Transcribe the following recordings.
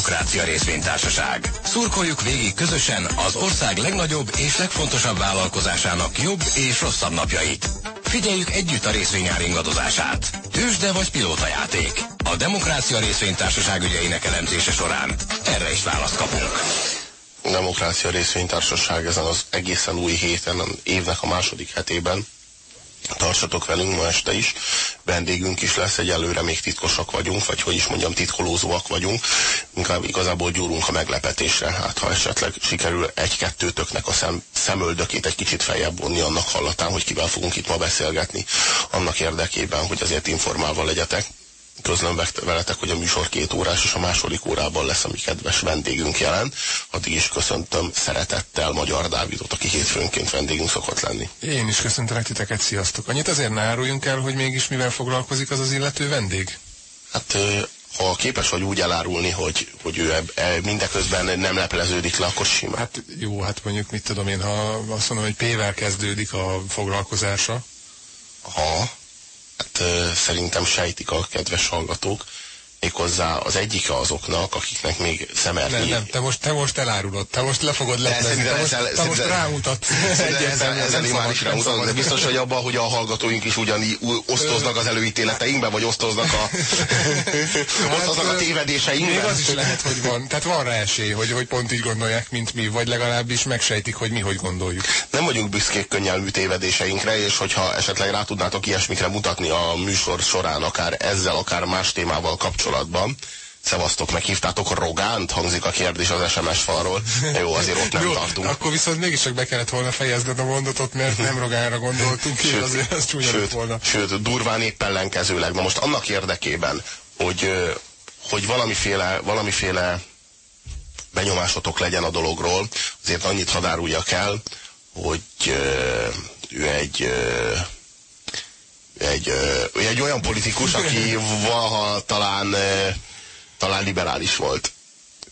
Demokrácia Részvénytársaság. Szurkoljuk végig közösen az ország legnagyobb és legfontosabb vállalkozásának jobb és rosszabb napjait. Figyeljük együtt a részvényár ingadozását. Tősde vagy játék. A Demokrácia Részvénytársaság ügyeinek elemzése során erre is választ kapunk. Demokrácia Részvénytársaság ezen az egészen új héten, évnek a második hetében Tartsatok velünk ma este is. Vendégünk is lesz, egyelőre még titkosak vagyunk, vagy hogy is mondjam, titkolózóak vagyunk. Inkább igazából gyúrunk a meglepetésre. Hát ha esetleg sikerül egy-kettőtöknek a szem, szemöldökét egy kicsit feljebb vonni annak hallatán, hogy kivel fogunk itt ma beszélgetni, annak érdekében, hogy azért informálva legyetek közlöm veletek, hogy a műsor két órás, és a második órában lesz a mi kedves vendégünk jelen. Addig is köszöntöm szeretettel Magyar Dávidot, aki hétfőnként vendégünk szokott lenni. Én is köszöntelek titeket, sziasztok. Annyit azért ne áruljunk el, hogy mégis mivel foglalkozik az az illető vendég? Hát ha képes vagy úgy elárulni, hogy, hogy ő eb, e, mindeközben nem lepleződik le, akkor simán. Hát jó, hát mondjuk mit tudom én, ha azt mondom, hogy P-vel kezdődik a foglalkozása. Ha hát szerintem sejtik a kedves hallgatók, méghozzá az egyike azoknak, akiknek még szemerni... Nem, nem, te most, te most elárulod, te most le fogod leplezni, te, most, te most rámutat. Ezzel, ezzel én már is rámutatok, de biztos, hogy abban, hogy a hallgatóink is ugyanígy osztoznak az előítéleteinkbe, vagy osztoznak a, osztoznak a tévedéseinkbe. Még az is lehet, hogy van. Tehát van rá esély, hogy, hogy pont így gondolják, mint mi, vagy legalábbis megsejtik, hogy mi hogy gondoljuk. Nem vagyunk büszkék könnyelmű tévedéseinkre, és hogyha esetleg rá tudnátok ilyesmikre mutatni a műsor során, akár ezzel, akár más témával kapcsolatban, kapcsolatban. Szevasztok, meghívtátok Rogánt? Hangzik a kérdés az SMS falról. Jó, azért ott nem Jó, tartunk. Akkor viszont mégiscsak be kellett volna fejezned a mondatot, mert nem Rogánra gondoltunk, sőt, azért ez sőt, volna. Sőt, durván épp ellenkezőleg. Na most annak érdekében, hogy, hogy valamiféle, valamiféle benyomásotok legyen a dologról, azért annyit hadáruljak el, hogy ő egy egy, egy olyan politikus, aki valaha talán, talán liberális volt.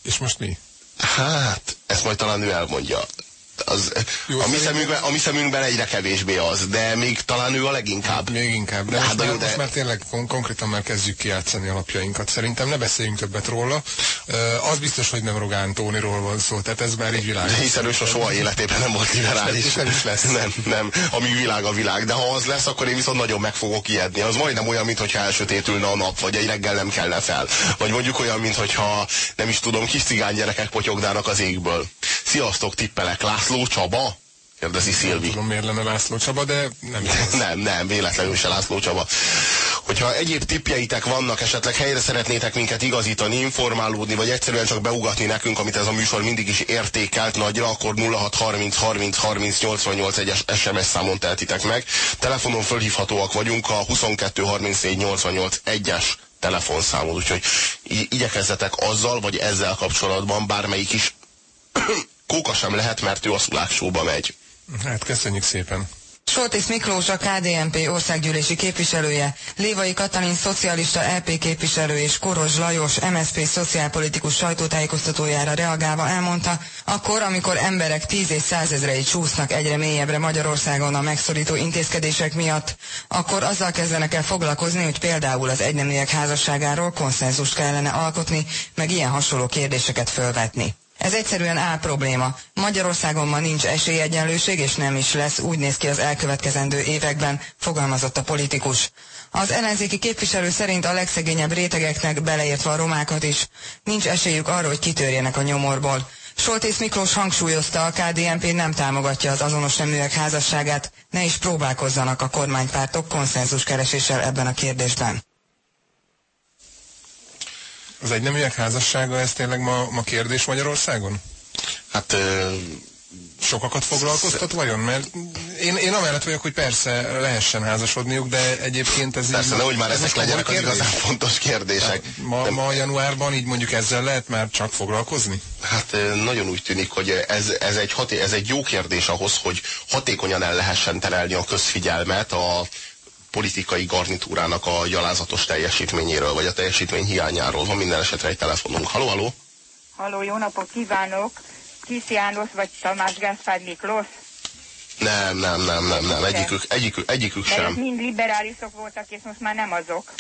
És most mi? Hát, ezt majd talán ő elmondja az, Jó, a, mi szemünkben, a mi szemünkben egyre kevésbé az, de még talán ő a leginkább. Még inkább, de, hát, most, már, de... most már tényleg kon konkrétan már kezdjük kiátszani alapjainkat. Szerintem ne beszéljünk többet róla. Uh, az biztos, hogy nem Rogán Tóniról van szó, tehát ez már így világos. De hiszen ő soha életében nem volt liberális. Nem is lesz. Nem, nem. A mi világ a világ. De ha az lesz, akkor én viszont nagyon meg fogok ijedni. Az majdnem olyan, mintha elsötétülne a nap, vagy egy reggel nem kellene fel. Vagy mondjuk olyan, mintha nem is tudom, kis cigánygyerekek potyognának az égből. Sziasztok, tippelek, László Csaba? Kérdezi Szilvi. Nem tudom, miért lenne László Csaba, de nem Nem, nem, véletlenül se László Csaba. Hogyha egyéb tippjeitek vannak, esetleg helyre szeretnétek minket igazítani, informálódni, vagy egyszerűen csak beugatni nekünk, amit ez a műsor mindig is értékelt nagyra, akkor 0630 30 30 88 egy SMS számon teltitek meg. Telefonon fölhívhatóak vagyunk a 22 34 88 1-es telefonszámon, úgyhogy igyekezzetek azzal, vagy ezzel kapcsolatban bármelyik is kóka sem lehet, mert ő a szuláksóba megy. Hát köszönjük szépen. Soltész Miklós a KDNP országgyűlési képviselője, Lévai Katalin szocialista LP képviselő és Koros Lajos MSZP szociálpolitikus sajtótájékoztatójára reagálva elmondta, akkor, amikor emberek tíz és százezrei csúsznak egyre mélyebbre Magyarországon a megszorító intézkedések miatt, akkor azzal kezdenek el foglalkozni, hogy például az egyneműek házasságáról konszenzust kellene alkotni, meg ilyen hasonló kérdéseket fölvetni. Ez egyszerűen áll probléma. Magyarországon ma nincs esélyegyenlőség, és nem is lesz, úgy néz ki az elkövetkezendő években, fogalmazott a politikus. Az ellenzéki képviselő szerint a legszegényebb rétegeknek, beleértve a romákat is, nincs esélyük arra, hogy kitörjenek a nyomorból. Soltész Miklós hangsúlyozta, a KDNP nem támogatja az azonos neműek házasságát, ne is próbálkozzanak a kormánypártok konszenzus kereséssel ebben a kérdésben. Az egyneműek házassága, ez tényleg ma, ma kérdés Magyarországon? Hát ö, sokakat foglalkoztat vajon? Mert én, én amellett vagyok, hogy persze lehessen házasodniuk, de egyébként ez Persze, így, nehogy már ezek legyenek az igazán fontos kérdések. ma, de... ma januárban így mondjuk ezzel lehet már csak foglalkozni? Hát nagyon úgy tűnik, hogy ez, ez, egy, haté, ez egy jó kérdés ahhoz, hogy hatékonyan el lehessen terelni a közfigyelmet a politikai garnitúrának a gyalázatos teljesítményéről, vagy a teljesítmény hiányáról. Van minden esetre egy telefonunk. Haló, haló! Haló, jó napot kívánok! Kis János vagy Tamás Gáspár Miklós? Nem, nem, nem, nem, nem. Egyikük, egyikük, egyikük sem. mind liberálisok voltak, és most már nem azok.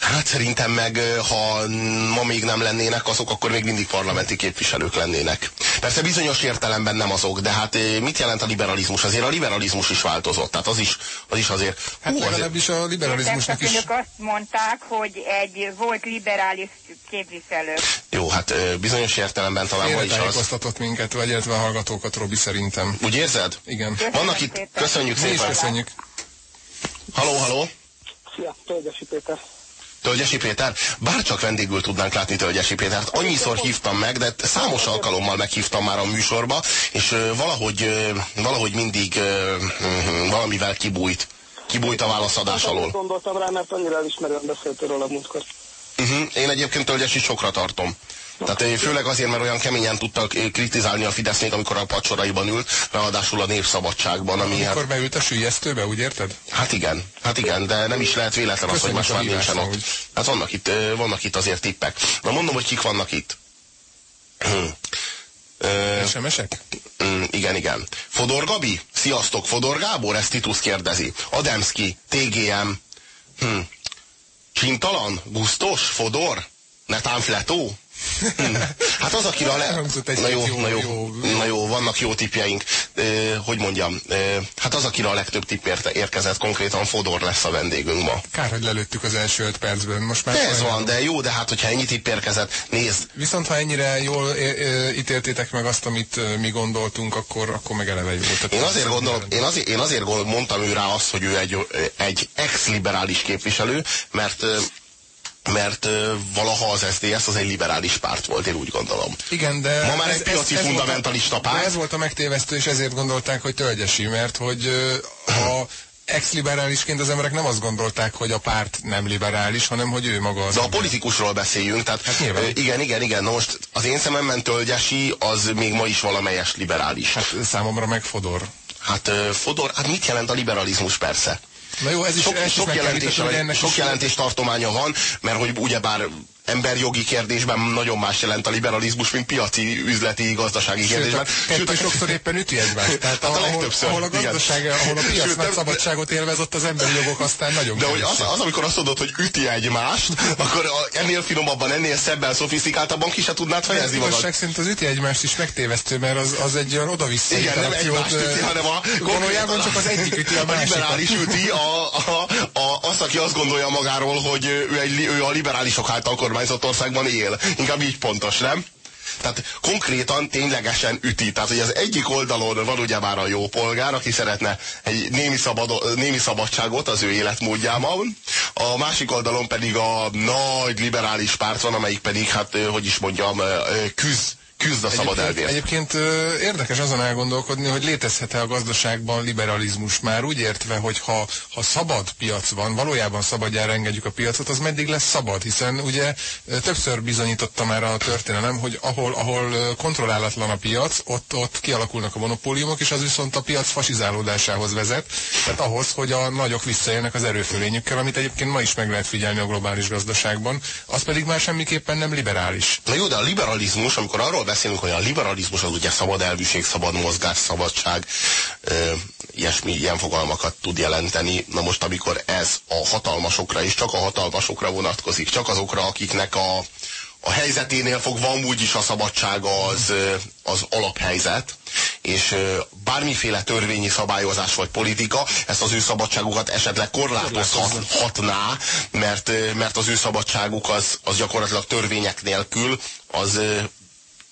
Hát szerintem meg, ha ma még nem lennének azok, akkor még mindig parlamenti képviselők lennének. Persze bizonyos értelemben nem azok, de hát mit jelent a liberalizmus? Azért a liberalizmus is változott, tehát az is, az is azért... Hát hú, legalábbis a liberalizmusnak is... azt mondták, hogy egy volt liberális képviselő. Jó, hát bizonyos értelemben talán ma is az... minket, vagy illetve a hallgatókat, Robi, szerintem. Úgy érzed? Igen. Köszönjük Vannak itt, köszönjük szépen. Mi is köszönjük. Haló, haló. Szia, Tölgyesi Péter. Tölgyesi Péter? Bárcsak vendégül tudnánk látni Tölgyesi Pétert. Annyiszor hívtam meg, de számos alkalommal meghívtam már a műsorba, és valahogy, valahogy mindig valamivel kibújt. Kibújt a válaszadás alól. Gondoltam rá, mert annyira elismerően beszélt róla múltkor. Uh -huh. Én egyébként Tölgyesi sokra tartom. Tehát főleg azért, mert olyan keményen tudta kritizálni a Fidesz még, amikor a pacsoraiban ült, ráadásul a népszabadságban. Ami amikor hát... beült a sülyeztőbe, úgy érted? Hát igen, hát igen, de nem is lehet véletlen az, hogy most már nincsen ott. Hát vannak itt, vannak itt azért tippek. Na mondom, hogy kik vannak itt. SMS-ek? Mm, igen, igen. Fodor Gabi? Sziasztok, Fodor Gábor? Ezt Titus kérdezi. Ademski, TGM. Hm. Csintalan? Gusztos? Fodor? Netán Fletó? Hát az, akire a le... Na jó, jó, na jó, jó, na jó, vannak jó tipjeink. E, hogy mondjam, e, hát az, akire a legtöbb tipp érkezett, konkrétan Fodor lesz a vendégünk ma. Kár, hogy lelőttük az első öt percben. Most már ez van, de jó, de hát, hogyha ennyi tipp érkezett, nézd. Viszont ha ennyire jól ítéltétek meg azt, amit mi gondoltunk, akkor, akkor meg eleve jó. Tehát én azért gondolom, én azért, én azért mondtam ő rá azt, hogy ő egy, egy ex-liberális képviselő, mert mert valaha az SZDSZ az egy liberális párt volt, én úgy gondolom. Igen, de... Ma már ez, egy piaci ez, ez fundamentalista a, párt. ez volt a megtévesztő, és ezért gondolták, hogy tölgyesi, mert hogy a ex-liberálisként az emberek nem azt gondolták, hogy a párt nem liberális, hanem hogy ő maga az. De a politikusról beszéljünk, tehát hát nyilván. igen, igen, igen. Na most az én szememben tölgyesi, az még ma is valamelyes liberális. Hát számomra meg Fodor. Hát Fodor, hát mit jelent a liberalizmus persze? Na jó, ez is, sok, ez sok, jelentés, sok jelentés tartománya van, mert hogy ugyebár emberjogi kérdésben nagyon más jelent a liberalizmus, mint piaci, üzleti, gazdasági Sőt, kérdésben. Sőt, és sokszor éppen üti egymást. Tehát hát a ahol, ahol a gazdaság, igen. ahol a piac Sőt, nagy szabadságot élvez, ott az emberi jogok aztán nagyon De hogy az, az, amikor azt mondod, hogy üti egymást, akkor a, ennél finomabban, ennél szebben, szofisztikáltabban ki se tudnád fejezni magad. Igazság szerint az üti egymást is megtévesztő, mert az, az egy olyan oda-vissza Igen, nem egymást üti, hanem a... Valójában csak az egyik üti a másikat. A liberális üti a, a, a, azt, aki azt gondolja magáról, hogy ő, egy, ő a liberálisok által kormányzott országban él. Inkább így pontos, nem? Tehát konkrétan ténylegesen üti. Tehát, hogy az egyik oldalon van ugye már a jó polgár, aki szeretne egy némi, szabad, némi szabadságot az ő életmódjában, a másik oldalon pedig a nagy liberális párt van, amelyik pedig, hát, hogy is mondjam, küzd küzd a szabad elvért. Egyébként érdekes azon elgondolkodni, hogy létezhet-e a gazdaságban liberalizmus már úgy értve, hogy ha, ha szabad piac van, valójában szabadjára engedjük a piacot, az meddig lesz szabad, hiszen ugye többször bizonyította már a történelem, hogy ahol, ahol kontrollálatlan a piac, ott, ott kialakulnak a monopóliumok, és az viszont a piac fasizálódásához vezet, tehát ahhoz, hogy a nagyok visszaélnek az erőfölényükkel, amit egyébként ma is meg lehet figyelni a globális gazdaságban, az pedig már semmiképpen nem liberális. Na jó, de a liberalizmus, amikor arról beszélünk, hogy a liberalizmus az ugye szabad elvűség, szabad mozgás, szabadság, ö, ilyesmi, ilyen fogalmakat tud jelenteni. Na most, amikor ez a hatalmasokra és csak a hatalmasokra vonatkozik, csak azokra, akiknek a, a helyzeténél fogva amúgy is a szabadság az, az alaphelyzet, és bármiféle törvényi szabályozás vagy politika ezt az ő szabadságukat esetleg korlátozhatná, mert, mert az ő szabadságuk az, az gyakorlatilag törvények nélkül az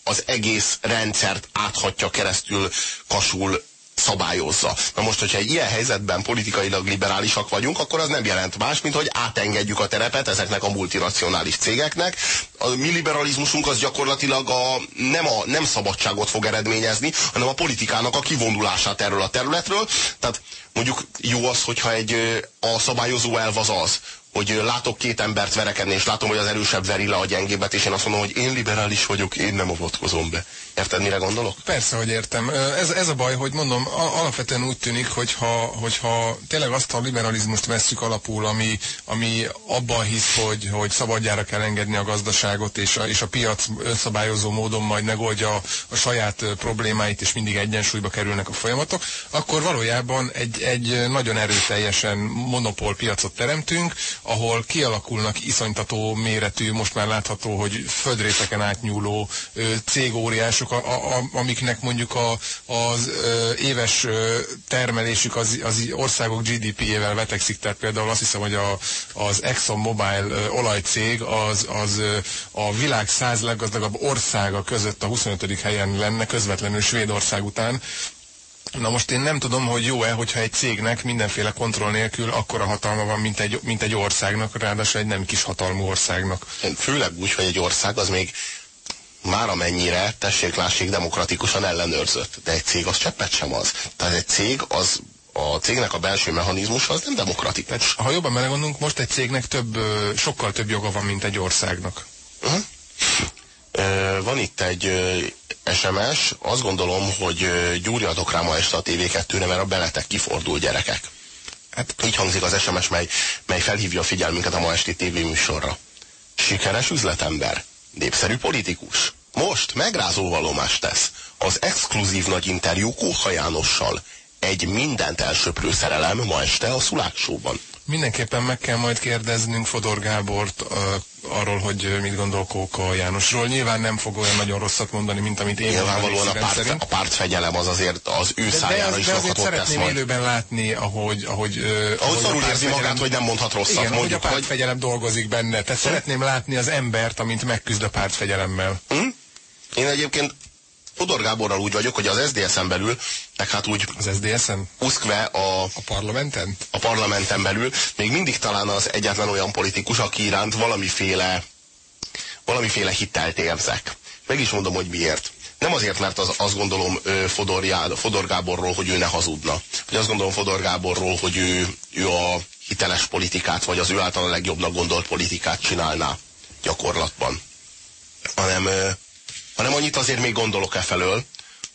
az egész rendszert áthatja keresztül, kasul szabályozza. Na most, hogyha egy ilyen helyzetben politikailag liberálisak vagyunk, akkor az nem jelent más, mint hogy átengedjük a terepet ezeknek a multinacionális cégeknek. A mi liberalizmusunk az gyakorlatilag a, nem, a, nem szabadságot fog eredményezni, hanem a politikának a kivonulását erről a területről. Tehát mondjuk jó az, hogyha egy a szabályozó elv az az, hogy látok két embert verekedni, és látom, hogy az erősebb veri le a gyengébet, és én azt mondom, hogy én liberális vagyok, én nem avatkozom be. Érted, mire gondolok? Persze, hogy értem. Ez, ez a baj, hogy mondom, alapvetően úgy tűnik, hogyha, hogyha tényleg azt a liberalizmust vesszük alapul, ami, ami abban hisz, hogy, hogy szabadjára kell engedni a gazdaságot, és a, és a piac önszabályozó módon majd megoldja a, a saját problémáit, és mindig egyensúlyba kerülnek a folyamatok, akkor valójában egy, egy nagyon erőteljesen monopól piacot teremtünk, ahol kialakulnak iszonytató méretű, most már látható, hogy földrészeken átnyúló cégóriások, a, a, amiknek mondjuk a, az éves termelésük az, az országok GDP-jével vetekszik, tehát például azt hiszem, hogy a, az Exxon Mobil olajcég az, az a világ száz leggazdagabb országa között a 25. helyen lenne, közvetlenül Svédország után, Na most én nem tudom, hogy jó-e, hogyha egy cégnek mindenféle kontroll nélkül akkora hatalma van, mint egy, mint egy országnak, ráadásul egy nem kis hatalmú országnak. Főleg úgy, hogy egy ország az még már amennyire, tessék, lássék, demokratikusan ellenőrzött. De egy cég az cseppet sem az. Tehát egy cég az a cégnek a belső mechanizmus az nem demokratikus. Tehát, ha jobban belegondolunk, most egy cégnek több, sokkal több joga van, mint egy országnak. Uh -huh. Van itt egy SMS, azt gondolom, hogy gyúrjatok rá ma este a TV2-re, mert a beletek kifordul gyerekek. Hát így hangzik az SMS, mely, mely felhívja a figyelmünket a ma esti tévéműsorra. Sikeres üzletember, népszerű politikus. Most megrázó valomást tesz az exkluzív nagy interjú Kóha Jánossal. Egy mindent elsöprő szerelem ma este a Szulák Show-ban. Mindenképpen meg kell majd kérdeznünk Fodor Gábort uh, arról, hogy mit gondol Kóka Jánosról. Nyilván nem fog olyan nagyon rosszat mondani, mint amit én Nyilvánvalóan a, párt, a pártfegyelem az azért az ő de, szájára de, is de azért szeretném tesz élőben látni, ahogy... Ahogy, ahogy szorul érzi magát, hogy nem mondhat rosszat. Igen, mondjuk, hogy a pártfegyelem hogy... dolgozik benne. Tehát hm? szeretném látni az embert, amint megküzd a pártfegyelemmel. Hm? Én egyébként Fodor Gáborral úgy vagyok, hogy az SZDSZ-en belül, meg hát úgy... Az SZDSZ-en? Uszkve a... A parlamenten? A parlamenten belül még mindig talán az egyetlen olyan politikus, aki iránt valamiféle valamiféle hitelt érzek. Meg is mondom, hogy miért. Nem azért, mert az, azt gondolom Fodor, Fodor Gáborról, hogy ő ne hazudna. Vagy azt gondolom Fodor Gáborról, hogy ő, ő a hiteles politikát, vagy az ő által a legjobbnak gondolt politikát csinálná gyakorlatban. Hanem hanem annyit azért még gondolok e felől,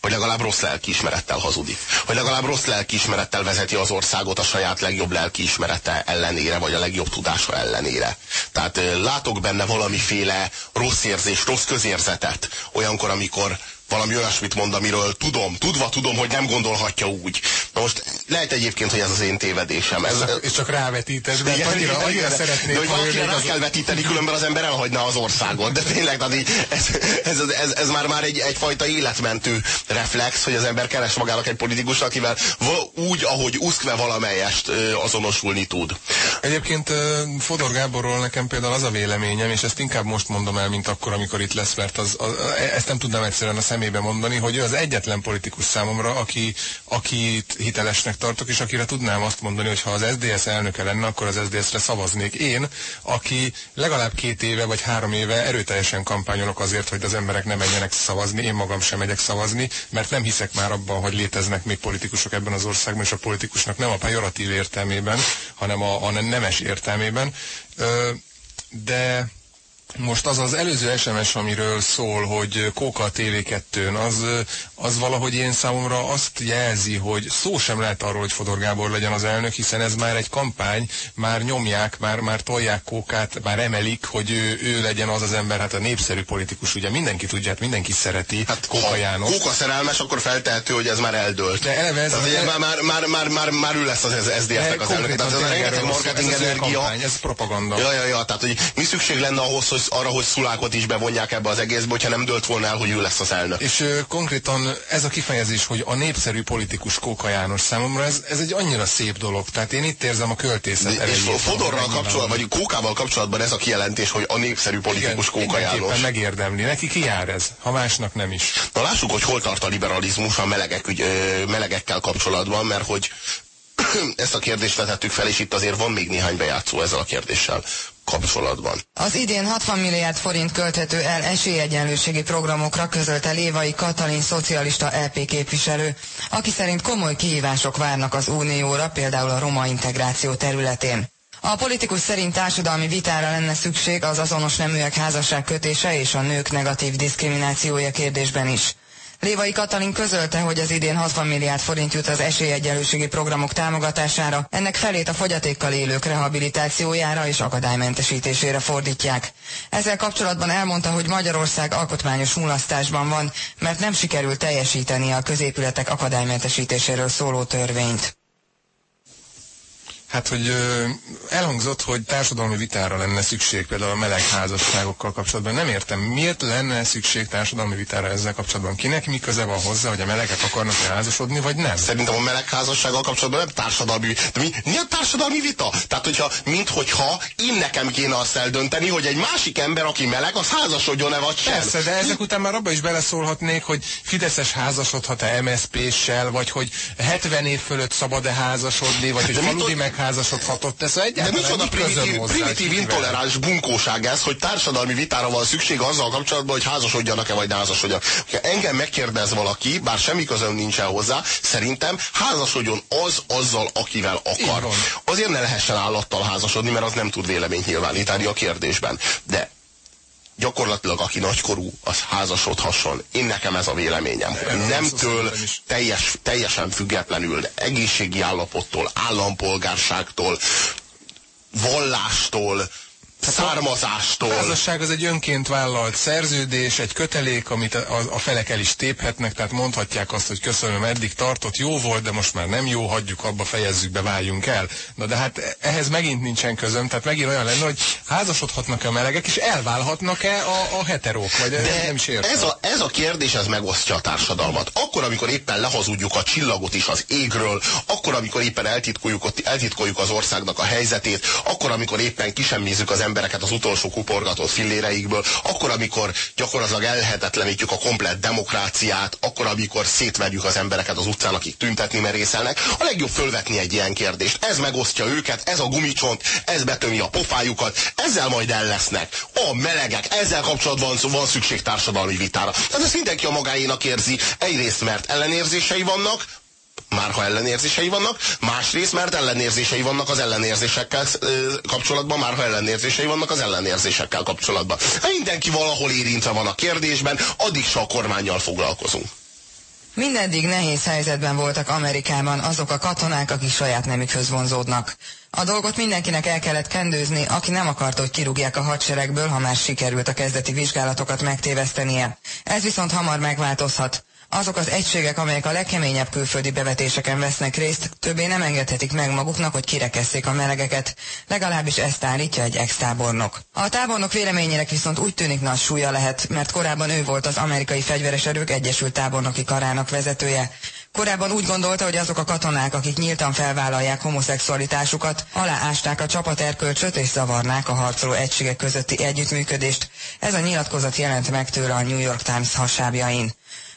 hogy legalább rossz lelkiismerettel hazudik. Hogy legalább rossz lelkiismerettel vezeti az országot a saját legjobb lelkiismerete ellenére, vagy a legjobb tudása ellenére. Tehát látok benne valamiféle rossz érzés, rossz közérzetet, olyankor, amikor valami olyasmit mond, amiről tudom, tudva tudom, hogy nem gondolhatja úgy. Na most lehet egyébként, hogy ez az én tévedésem. Ez, és csak rávetíted, de igen, annyira, igen, annyira szeretnék, de, hogy valakire rá kell vetíteni, különben az ember elhagyna az országot. De tényleg, tehát így, ez, ez, ez, ez, már, már egy, egyfajta életmentő reflex, hogy az ember keres magának egy politikus, akivel úgy, ahogy uszkve valamelyest azonosulni tud. Egyébként Fodor Gáborról nekem például az a véleményem, és ezt inkább most mondom el, mint akkor, amikor itt lesz, mert az, az, ezt nem tudnám egyszerűen a szem szemébe mondani, hogy ő az egyetlen politikus számomra, aki, akit hitelesnek tartok, és akire tudnám azt mondani, hogy ha az SDS elnöke lenne, akkor az SDS-re szavaznék. Én, aki legalább két éve vagy három éve erőteljesen kampányolok azért, hogy az emberek ne menjenek szavazni, én magam sem megyek szavazni, mert nem hiszek már abban, hogy léteznek még politikusok ebben az országban, és a politikusnak nem a pejoratív értelmében, hanem a, a nemes értelmében. De most az az előző SMS, amiről szól, hogy Kóka a TV2-n, az, az valahogy én számomra azt jelzi, hogy szó sem lehet arról, hogy Fodor Gábor legyen az elnök, hiszen ez már egy kampány, már nyomják, már, már tolják Kókát, már emelik, hogy ő, ő legyen az az ember, hát a népszerű politikus, ugye mindenki tudja, hát mindenki szereti hát, Kóka János. Kóka szerelmes, akkor feltehető, hogy ez már eldőlt. De eleve ez, Tehát, már, már, már, már, már, már ő lesz az SZDSZ-nek az elnök. Tehát ez a rengeteg marketing energia. Kampány, ez propaganda. Ja, ja, ja, tehát hogy mi szükség lenne ahhoz, hogy arra, hogy Szulákot is bevonják ebbe az egészbe, hogyha nem dölt volna el, hogy ő lesz az elnök. És ö, konkrétan ez a kifejezés, hogy a népszerű politikus Kóka János számomra, ez, ez egy annyira szép dolog. Tehát én itt érzem a költészet De, És Fodorral kapcsolatban, vagy Kókával kapcsolatban ez a kijelentés, hogy a népszerű politikus Igen, Kóka János. megérdemli. Neki ki jár ez, ha másnak nem is. Na lássuk, hogy hol tart a liberalizmus a melegek, ügy, ö, melegekkel kapcsolatban, mert hogy ezt a kérdést vetettük fel, és itt azért van még néhány bejátszó ezzel a kérdéssel kapcsolatban. Az idén 60 milliárd forint költhető el esélyegyenlőségi programokra közölte Lévai Katalin szocialista LP képviselő, aki szerint komoly kihívások várnak az unióra, például a roma integráció területén. A politikus szerint társadalmi vitára lenne szükség az azonos neműek házasság kötése és a nők negatív diszkriminációja kérdésben is. Lévai Katalin közölte, hogy az idén 60 milliárd forint jut az esélyegyenlőségi programok támogatására, ennek felét a fogyatékkal élők rehabilitációjára és akadálymentesítésére fordítják. Ezzel kapcsolatban elmondta, hogy Magyarország alkotmányos mulasztásban van, mert nem sikerült teljesíteni a középületek akadálymentesítéséről szóló törvényt. Hát, hogy elhangzott, hogy társadalmi vitára lenne szükség például a meleg házasságokkal kapcsolatban. Nem értem, miért lenne szükség társadalmi vitára ezzel kapcsolatban? Kinek mi köze van hozzá, hogy a melegek akarnak -e házasodni, vagy nem? Szerintem a meleg házassággal kapcsolatban nem társadalmi De mi, mi a társadalmi vita? Tehát, hogyha, mint hogyha én nekem kéne azt eldönteni, hogy egy másik ember, aki meleg, az házasodjon-e vagy sem. Persze, de ezek után már abba is beleszólhatnék, hogy Fideszes házasodhat-e MSZP-ssel, vagy hogy 70 év fölött szabad-e házasodni, vagy hogy faludi meg megházasodhatott. Ez De micsoda primitív, primitív intoleráns bunkóság ez, hogy társadalmi vitára van szükség azzal kapcsolatban, hogy házasodjanak-e vagy házasodjanak. Ha engem megkérdez valaki, bár semmi közöm nincsen hozzá, szerintem házasodjon az azzal, akivel akar. Azért ne lehessen állattal házasodni, mert az nem tud véleményt nyilvánítani a kérdésben. De gyakorlatilag aki nagykorú, az házasodhasson. Én nekem ez a véleményem. Nemtől teljes, teljesen függetlenül, egészségi állapottól, állampolgárságtól, vallástól, származástól. A házasság az egy önként vállalt szerződés, egy kötelék, amit a, a felek el is téphetnek, tehát mondhatják azt, hogy köszönöm, eddig tartott, jó volt, de most már nem jó, hagyjuk abba, fejezzük be, váljunk el. Na de hát ehhez megint nincsen közöm, tehát megint olyan lenne, hogy házasodhatnak-e a melegek, és elválhatnak-e a, a heterók, vagy de nem is értem. Ez a, ez a kérdés, ez megosztja a társadalmat. Akkor, amikor éppen lehazudjuk a csillagot is az égről, akkor, amikor éppen eltitkoljuk, eltitkoljuk az országnak a helyzetét, akkor, amikor éppen kisemmizzük az embereket az utolsó kuporgatott filléreikből, akkor, amikor gyakorlatilag elhetetlenítjük a komplett demokráciát, akkor, amikor szétverjük az embereket az utcán, akik tüntetni merészelnek, a legjobb fölvetni egy ilyen kérdést. Ez megosztja őket, ez a gumicsont, ez betömi a pofájukat, ezzel majd el lesznek. A melegek, ezzel kapcsolatban van szükség társadalmi vitára. Tehát ezt mindenki a magáénak érzi. Egyrészt, mert ellenérzései vannak, már ha ellenérzései vannak, másrészt, mert ellenérzései vannak az ellenérzésekkel kapcsolatban, már ha ellenérzései vannak az ellenérzésekkel kapcsolatban. Ha mindenki valahol érintve van a kérdésben, addig se a kormányjal foglalkozunk. Mindeddig nehéz helyzetben voltak Amerikában azok a katonák, akik saját nemükhöz vonzódnak. A dolgot mindenkinek el kellett kendőzni, aki nem akarta, hogy kirúgják a hadseregből, ha már sikerült a kezdeti vizsgálatokat megtévesztenie. Ez viszont hamar megváltozhat. Azok az egységek, amelyek a legkeményebb külföldi bevetéseken vesznek részt, többé nem engedhetik meg maguknak, hogy kirekesszék a melegeket. Legalábbis ezt állítja egy ex-tábornok. A tábornok véleményének viszont úgy tűnik nagy súlya lehet, mert korábban ő volt az amerikai fegyveres erők Egyesült Tábornoki Karának vezetője. Korábban úgy gondolta, hogy azok a katonák, akik nyíltan felvállalják homoszexualitásukat, aláásták a csapaterkölcsöt és zavarnák a harcoló egységek közötti együttműködést. Ez a nyilatkozat jelent meg tőle a New York Times hasábjain.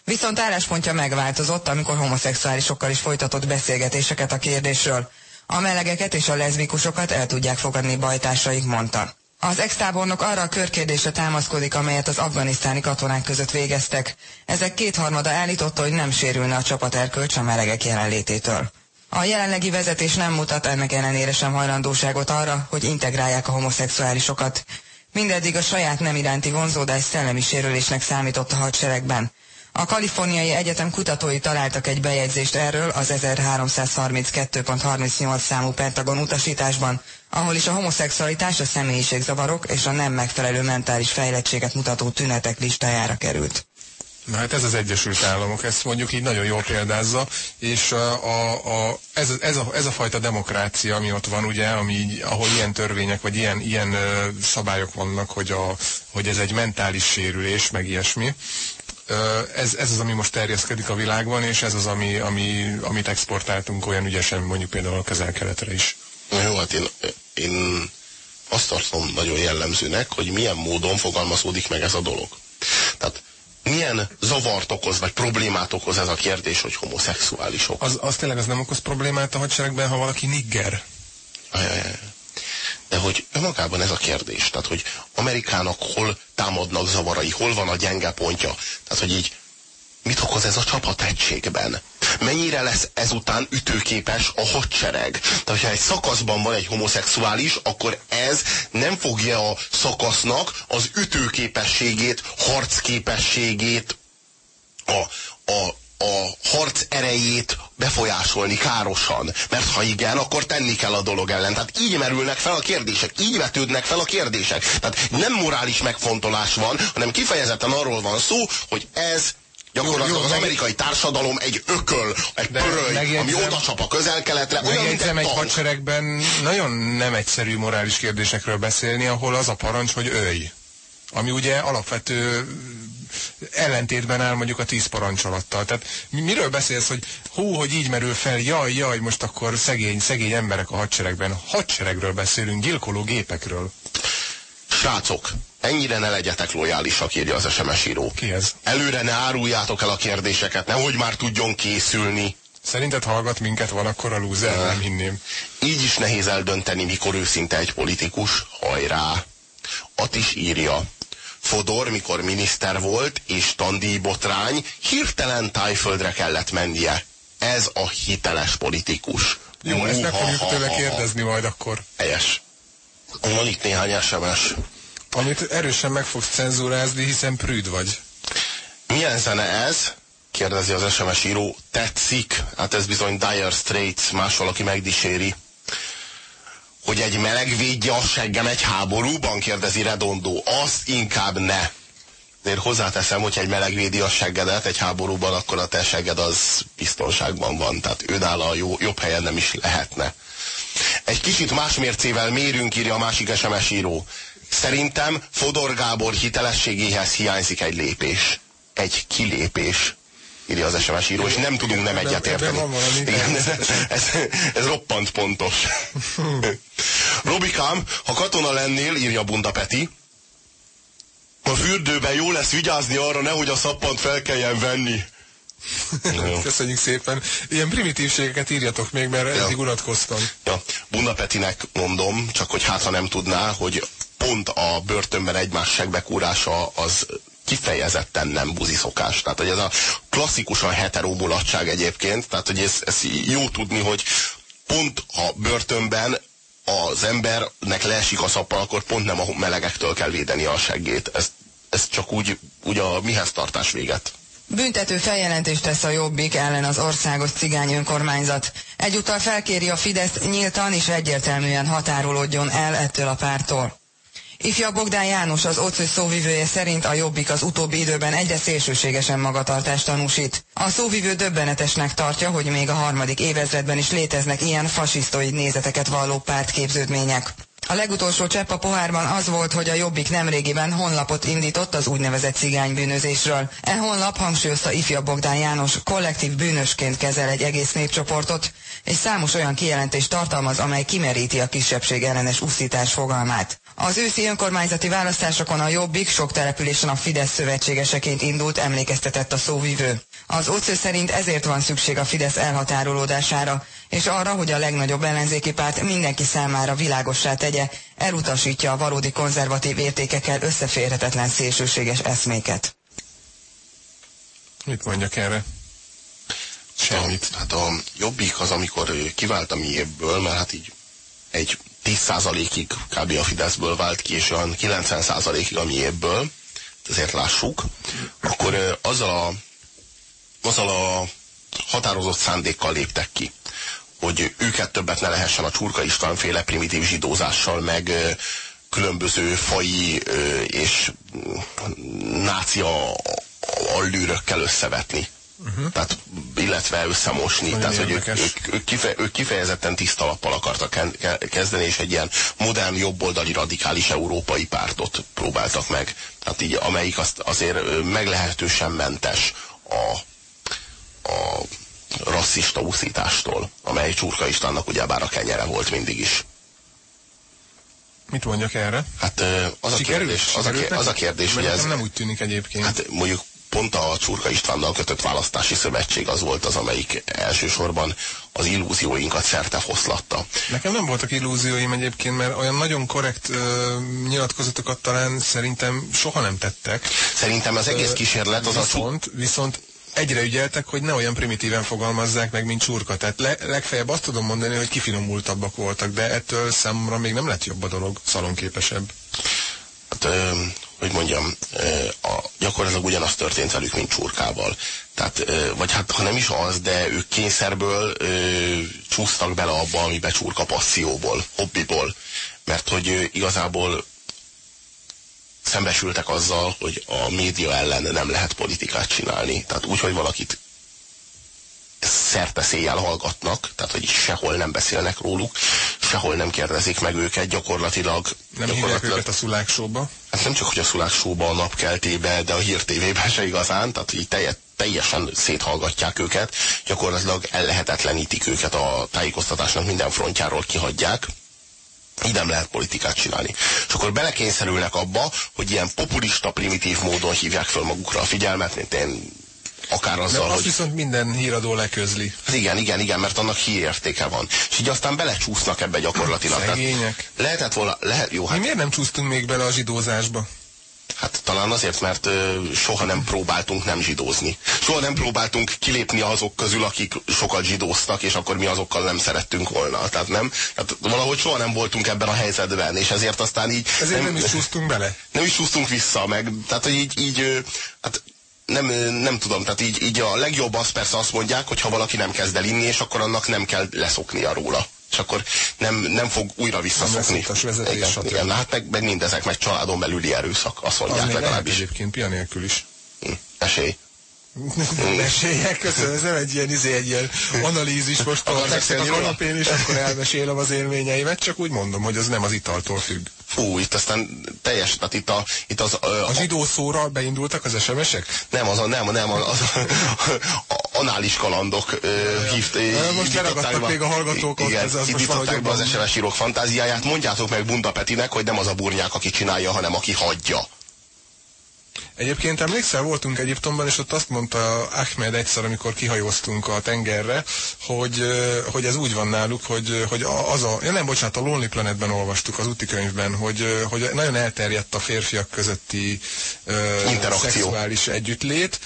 Viszont álláspontja megváltozott, amikor homoszexuálisokkal is folytatott beszélgetéseket a kérdésről. A melegeket és a leszbikusokat el tudják fogadni bajtársaik, mondta. Az ex-tábornok arra a körkérdésre támaszkodik, amelyet az afganisztáni katonák között végeztek. Ezek kétharmada állította, hogy nem sérülne a csapat erkölcs a melegek jelenlététől. A jelenlegi vezetés nem mutat ennek ellenére sem hajlandóságot arra, hogy integrálják a homoszexuálisokat. Mindeddig a saját nem iránti vonzódás szellemi sérülésnek számított a hadseregben. A Kaliforniai Egyetem kutatói találtak egy bejegyzést erről az 1332.38 számú Pentagon utasításban, ahol is a homoszexualitás, a személyiségzavarok és a nem megfelelő mentális fejlettséget mutató tünetek listájára került. Na hát ez az Egyesült Államok, ezt mondjuk így nagyon jól példázza, és a, a, ez, ez, a, ez a fajta demokrácia, ami ott van, ugye, ami, ahol ilyen törvények, vagy ilyen, ilyen szabályok vannak, hogy, a, hogy ez egy mentális sérülés, meg ilyesmi, ez, ez az, ami most terjeszkedik a világban, és ez az, ami, ami, amit exportáltunk olyan ügyesen, mondjuk például a közel-keletre is. Na jó, hát én, én azt tartom nagyon jellemzőnek, hogy milyen módon fogalmazódik meg ez a dolog. Tehát milyen zavart okoz, vagy problémát okoz ez a kérdés, hogy homoszexuálisok. Az, az tényleg az nem okoz problémát a hadseregben, ha valaki nigger? Ajajaj de hogy önmagában ez a kérdés, tehát hogy Amerikának hol támadnak zavarai, hol van a gyenge pontja, tehát hogy így mit okoz ez a csapat egységben? Mennyire lesz ezután ütőképes a hadsereg? Tehát, hogyha egy szakaszban van egy homoszexuális, akkor ez nem fogja a szakasznak az ütőképességét, harcképességét, a, a, a harc erejét befolyásolni károsan. Mert ha igen, akkor tenni kell a dolog ellen. Tehát így merülnek fel a kérdések, így vetődnek fel a kérdések. Tehát nem morális megfontolás van, hanem kifejezetten arról van szó, hogy ez Gyakorlatilag Jó, jó, az meg- amerikai társadalom egy ököl, egy De pöröly, ami megjegyzem- oda csap a közel-keletre, Megjegyzem, egy egy tank. hadseregben nagyon nem egyszerű morális kérdésekről beszélni, ahol az a parancs, hogy ölj. Ami ugye alapvető ellentétben áll mondjuk a tíz parancsolattal. Tehát mi- miről beszélsz, hogy hú, hogy így merül fel, jaj, jaj, most akkor szegény, szegény emberek a hadseregben. Hadseregről beszélünk, gyilkoló gépekről. Srácok, ennyire ne legyetek lojálisak, írja az SMS író. Ki ez? Előre ne áruljátok el a kérdéseket, nehogy már tudjon készülni. Szerinted hallgat minket van akkor a lúzer? Nem hinném. Így is nehéz eldönteni, mikor őszinte egy politikus. Hajrá! At is írja. Fodor, mikor miniszter volt, és tandíj botrány, hirtelen tájföldre kellett mennie. Ez a hiteles politikus. Jó, ezt meg fogjuk tőle kérdezni majd akkor. Helyes. Van itt néhány SMS. Amit erősen meg fogsz cenzúrázni, hiszen prűd vagy. Milyen zene ez? Kérdezi az SMS író. Tetszik? Hát ez bizony Dire Straits, más valaki megdíséri. Hogy egy meleg védje a seggem egy háborúban? Kérdezi Redondo. Azt inkább ne. Én hozzáteszem, hogy egy meleg védi a seggedet egy háborúban, akkor a te segged az biztonságban van. Tehát ő nála jó, jobb helyen nem is lehetne. Egy kicsit más mércével mérünk, írja a másik SMS író. Szerintem Fodor Gábor hitelességéhez hiányzik egy lépés. Egy kilépés, írja az SMS író, és nem tudunk nem egyetérteni. Igen, ez, ez, ez roppant pontos. Robikám, ha katona lennél, írja Bunda Peti, a fürdőben jó lesz vigyázni arra, nehogy a szappant fel kelljen venni. Köszönjük szépen. Ilyen primitívségeket írjatok még, mert Ja. eddig unatkoztam. Ja, Bunda Petinek mondom, csak hogy hát ha nem tudná, hogy pont a börtönben egymás segbekúrása az kifejezetten nem buzi szokás. Tehát, hogy ez a klasszikusan hetero mulatság egyébként, tehát, hogy ez, ez jó tudni, hogy pont a börtönben az embernek leesik a szappal, akkor pont nem a melegektől kell védeni a seggét. Ez, ez csak úgy, úgy a mihez tartás véget. Büntető feljelentést tesz a Jobbik ellen az országos cigány önkormányzat. Egyúttal felkéri a Fidesz nyíltan és egyértelműen határolódjon el ettől a pártól. Ifja Bogdán János, az OCÖ szóvivője szerint a Jobbik az utóbbi időben egyre szélsőségesen magatartást tanúsít. A szóvivő döbbenetesnek tartja, hogy még a harmadik évezredben is léteznek ilyen fasisztoid nézeteket valló pártképződmények. A legutolsó csepp a pohárban az volt, hogy a Jobbik nemrégiben honlapot indított az úgynevezett cigánybűnözésről. E honlap hangsúlyozta ifja Bogdán János kollektív bűnösként kezel egy egész népcsoportot, és számos olyan kijelentést tartalmaz, amely kimeríti a kisebbség ellenes uszítás fogalmát. Az őszi önkormányzati választásokon a Jobbik sok településen a Fidesz szövetségeseként indult, emlékeztetett a szóvivő. Az OCÖ szerint ezért van szükség a Fidesz elhatárolódására, és arra, hogy a legnagyobb ellenzéki párt mindenki számára világossá tegye, elutasítja a valódi konzervatív értékekkel összeférhetetlen szélsőséges eszméket. Mit mondjak erre? Semmit. A, hát a jobbik az, amikor kivált a miéből, mert hát így egy 10%-ig kb. a Fideszből vált ki, és olyan 90%-ig a miéből, ezért lássuk, akkor azzal a, azzal a határozott szándékkal léptek ki, hogy őket többet ne lehessen a Csurka István primitív zsidózással, meg különböző fai és nácia allűrökkel összevetni. Uh-huh. Tehát, illetve összemosni. Nagyon Tehát, hogy ők, érdekes. ők, ők, kife, ők kifejezetten tiszta lappal akartak kezdeni, és egy ilyen modern, jobboldali, radikális európai pártot próbáltak meg. Tehát így, amelyik azt, azért meglehetősen mentes a, a rasszista úszítástól, amely Csurka Istvánnak ugyebár a kenyere volt mindig is. Mit mondjak erre? Hát az a Sikerült? kérdés, az a, Sikerült kér- az a kérdés, hogy ez, nem úgy tűnik egyébként. Hát mondjuk pont a Csurka Istvánnal kötött választási szövetség az volt az, amelyik elsősorban az illúzióinkat szerte foszlatta. Nekem nem voltak illúzióim egyébként, mert olyan nagyon korrekt ö, nyilatkozatokat talán szerintem soha nem tettek. Szerintem az egész kísérlet az a viszont, viszont egyre ügyeltek, hogy ne olyan primitíven fogalmazzák meg, mint csurka. Tehát le, legfeljebb azt tudom mondani, hogy kifinomultabbak voltak, de ettől számomra még nem lett jobb a dolog, szalonképesebb. hát, ö, hogy mondjam, ö, a, gyakorlatilag ugyanaz történt velük, mint Csurkával. Tehát, ö, vagy hát ha nem is az, de ők kényszerből ö, csúsztak bele abba, amibe Csurka passzióból, hobbiból. Mert hogy igazából szembesültek azzal, hogy a média ellen nem lehet politikát csinálni. Tehát úgy, hogy valakit szerte széjjel hallgatnak, tehát hogy sehol nem beszélnek róluk, sehol nem kérdezik meg őket, gyakorlatilag... Nem gyakorlatilag, őket a szuláksóba? Hát nem csak, hogy a szuláksóba, a napkeltébe, de a hírtévében se igazán, tehát így teljes, teljesen széthallgatják őket, gyakorlatilag ellehetetlenítik őket a tájékoztatásnak minden frontjáról, kihagyják, így nem lehet politikát csinálni. És akkor belekényszerülnek abba, hogy ilyen populista, primitív módon hívják fel magukra a figyelmet, mint én akár azzal, De azt hogy... viszont minden híradó leközli. Igen, igen, igen, mert annak hírértéke van. És így aztán belecsúsznak ebbe gyakorlatilag. Szegények. lehetett volna, lehet, jó, Mi hát, miért nem csúsztunk még bele a zsidózásba? hát talán azért, mert ö, soha nem próbáltunk nem zsidózni. Soha nem próbáltunk kilépni azok közül, akik sokat zsidóztak, és akkor mi azokkal nem szerettünk volna. Tehát nem, hát valahogy soha nem voltunk ebben a helyzetben, és ezért aztán így... Ezért nem, is csúsztunk bele. nem is csúsztunk vissza, meg, tehát hogy így, így hát nem, nem tudom, tehát így, így a legjobb az persze azt mondják, hogy ha valaki nem kezd el inni, és akkor annak nem kell leszoknia róla. És akkor nem, nem fog újra visszaszokni. vezetés, igen, stb. igen, hát meg, meg mindezek, meg családon belüli erőszak, azt Az mondják lehet legalábbis. egyébként, pia nélkül is. Hm, Esély. Meséljek, köszönöm, ez nem egy ilyen, izé, egy ilyen analízis most a fekszek a kanapén, és akkor elmesélem az élményeimet, csak úgy mondom, hogy az nem az italtól függ. Fú, itt aztán teljes, tehát itt, a, itt az... Ö, A zsidó szóra beindultak az SMS-ek? nem, az a, nem, nem, az, az a, anális kalandok ö, hívt, ö, Most leragadtak még a hallgatók ott, igen, ez az most valahogy be az SMS írók fantáziáját, mondjátok meg Bunda Petinek, hogy nem az a burnyák, aki csinálja, hanem aki hagyja. Egyébként emlékszel, voltunk Egyiptomban, és ott azt mondta Ahmed egyszer, amikor kihajóztunk a tengerre, hogy, hogy ez úgy van náluk, hogy, hogy az a, ja nem, bocsánat, a Lonely Planetben olvastuk az úti könyvben, hogy, hogy nagyon elterjedt a férfiak közötti ö, szexuális együttlét,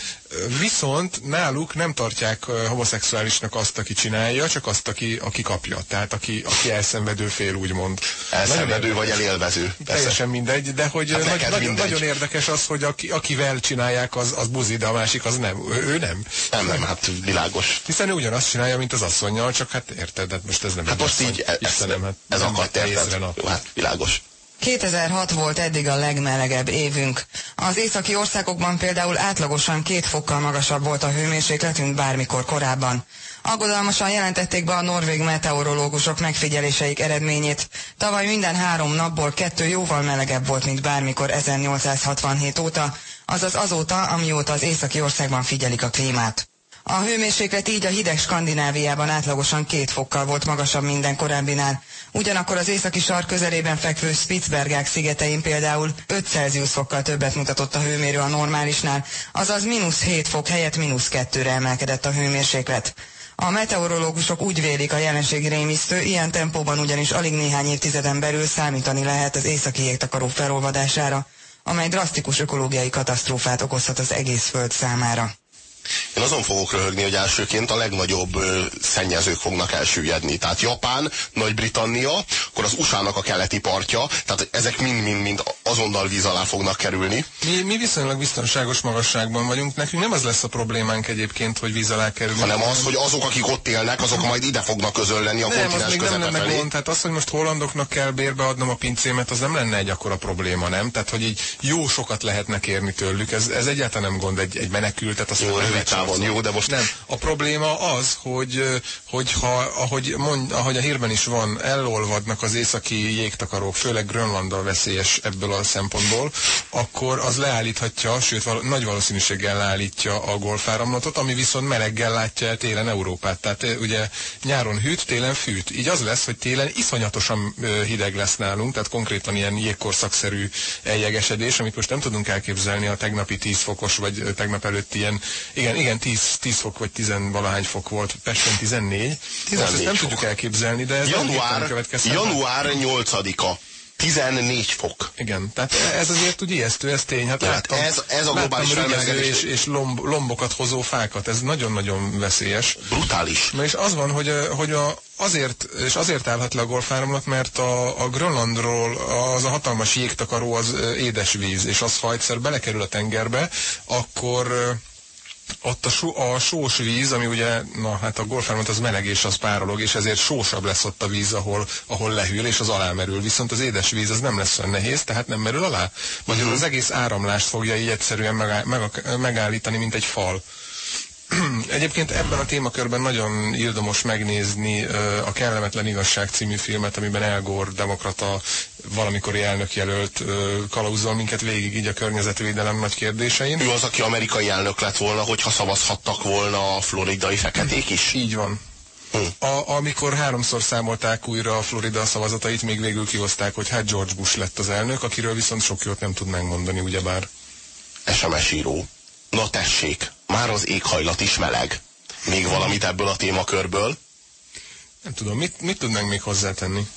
viszont náluk nem tartják homoszexuálisnak azt, aki csinálja, csak azt, aki, aki kapja. Tehát aki, aki elszenvedő fél, úgymond. Elszenvedő vagy elélvező. Persze. Teljesen mindegy, de hogy Hát nagy, nagyon, nagyon érdekes az, hogy aki, akivel csinálják, az, az buzi, de a másik az nem. Ő, ő nem. Nem, nem, hát világos. Hiszen ő ugyanazt csinálja, mint az asszonynal, csak hát érted, hát most ez nem Hát most asszony. így, ez, Istenem, hát ez nem akadt, érted? hát világos. 2006 volt eddig a legmelegebb évünk. Az északi országokban például átlagosan két fokkal magasabb volt a hőmérséklet, mint bármikor korábban. Aggodalmasan jelentették be a norvég meteorológusok megfigyeléseik eredményét. Tavaly minden három napból kettő jóval melegebb volt, mint bármikor 1867 óta, azaz azóta, amióta az északi országban figyelik a klímát. A hőmérséklet így a hideg Skandináviában átlagosan két fokkal volt magasabb minden korábbinál. Ugyanakkor az északi sar közelében fekvő Spitzbergák szigetein például 5 Celsius fokkal többet mutatott a hőmérő a normálisnál, azaz mínusz 7 fok helyett mínusz 2-re emelkedett a hőmérséklet. A meteorológusok úgy vélik a jelenség rémisztő, ilyen tempóban ugyanis alig néhány évtizeden belül számítani lehet az északi jégtakaró felolvadására, amely drasztikus ökológiai katasztrófát okozhat az egész föld számára. Én azon fogok röhögni, hogy elsőként a legnagyobb ö, szennyezők fognak elsüllyedni. Tehát Japán, Nagy-Britannia, akkor az USA-nak a keleti partja, tehát ezek mind-mind-mind azonnal víz alá fognak kerülni. Mi, mi viszonylag biztonságos magasságban vagyunk, nekünk nem az lesz a problémánk egyébként, hogy víz alá kerülünk. Hanem az, hogy azok, akik ott élnek, azok majd ide fognak közölleni a nem, az kontinens még nem lenne gond. Tehát az, hogy most hollandoknak kell bérbeadnom a pincémet, az nem lenne egy akkora probléma, nem? Tehát, hogy így jó sokat lehetne kérni tőlük. Ez, ez egyáltalán nem gond egy, egy menekültet. Azt Jó, nem rövid távon, jó, de most- Nem. A probléma az, hogy, hogy ha, ahogy, mond, ahogy a hírben is van, elolvadnak az északi jégtakarók, főleg Grönlanddal veszélyes ebből a szempontból, akkor az leállíthatja, sőt val nagy valószínűséggel leállítja a golfáramlatot, ami viszont meleggel látja el télen Európát. Tehát ugye nyáron hűt, télen fűt. Így az lesz, hogy télen iszonyatosan hideg lesz nálunk, tehát konkrétan ilyen jégkorszakszerű eljegesedés, amit most nem tudunk elképzelni a tegnapi 10 fokos, vagy tegnap előtt ilyen, igen, igen, 10, 10 fok vagy 10 valahány fok volt, Pesten 14. Most 14 ezt nem fok. tudjuk elképzelni, de ez Január, január 8-a. 14 fok. Igen, tehát ez azért úgy ijesztő, ez tény. Hát láttam, ez- ez a globális felmelegedés. és, és lomb, lombokat hozó fákat, ez nagyon-nagyon veszélyes. Brutális. Na és az van, hogy, hogy a, azért, és azért állhat le a golfáramlat, mert a, a Grönlandról az a hatalmas jégtakaró az édesvíz, és az ha egyszer belekerül a tengerbe, akkor ott a, só, a sós víz, ami ugye, na hát a golfármat az meleg és az párolog, és ezért sósabb lesz ott a víz, ahol, ahol lehűl, és az alá merül. Viszont az édes víz az nem lesz olyan nehéz, tehát nem merül alá. Magyarul az egész áramlást fogja így egyszerűen megáll, meg, megállítani, mint egy fal. Egyébként ebben a témakörben nagyon ildomos megnézni a Kellemetlen Igazság című filmet, amiben El Gore, demokrata, valamikori elnökjelölt kalauzol minket végig így a környezetvédelem nagy kérdésein. Ő az, aki amerikai elnök lett volna, hogyha szavazhattak volna a floridai feketék is? Így van. Hm. A, amikor háromszor számolták újra a Florida szavazatait, még végül kihozták, hogy hát George Bush lett az elnök, akiről viszont sok jót nem tudnánk mondani, ugyebár. SMS író. Na tessék, már az éghajlat is meleg. Még valamit ebből a témakörből? Nem tudom, mit, mit tudnánk még hozzátenni?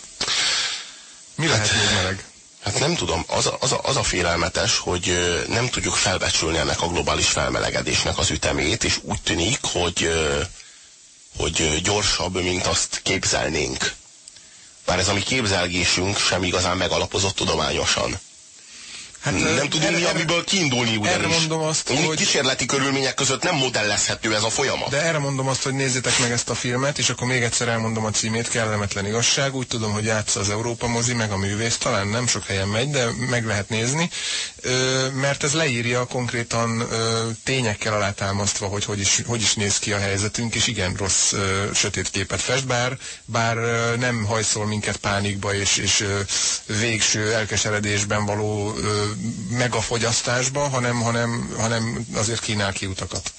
Mi hát, lehet még meleg? Hát nem tudom, az a, az, a, az a félelmetes, hogy nem tudjuk felbecsülni ennek a globális felmelegedésnek az ütemét, és úgy tűnik, hogy, hogy gyorsabb, mint azt képzelnénk. Bár ez a mi képzelgésünk sem igazán megalapozott tudományosan. Hát, nem tudunk mi, amiből kiindulni ugyanis. Erre mondom azt, Úgy hogy... Kísérleti körülmények között nem modellezhető ez a folyamat. De erre mondom azt, hogy nézzétek meg ezt a filmet, és akkor még egyszer elmondom a címét, Kellemetlen igazság. Úgy tudom, hogy játsza az Európa mozi, meg a művész, talán nem sok helyen megy, de meg lehet nézni. Mert ez leírja konkrétan tényekkel alátámasztva, hogy hogy is, hogy is néz ki a helyzetünk, és igen rossz sötét képet fest, bár, bár nem hajszol minket pánikba, és, és végső elkeseredésben való megafogyasztásba, hanem, hanem, hanem azért kínál ki utakat.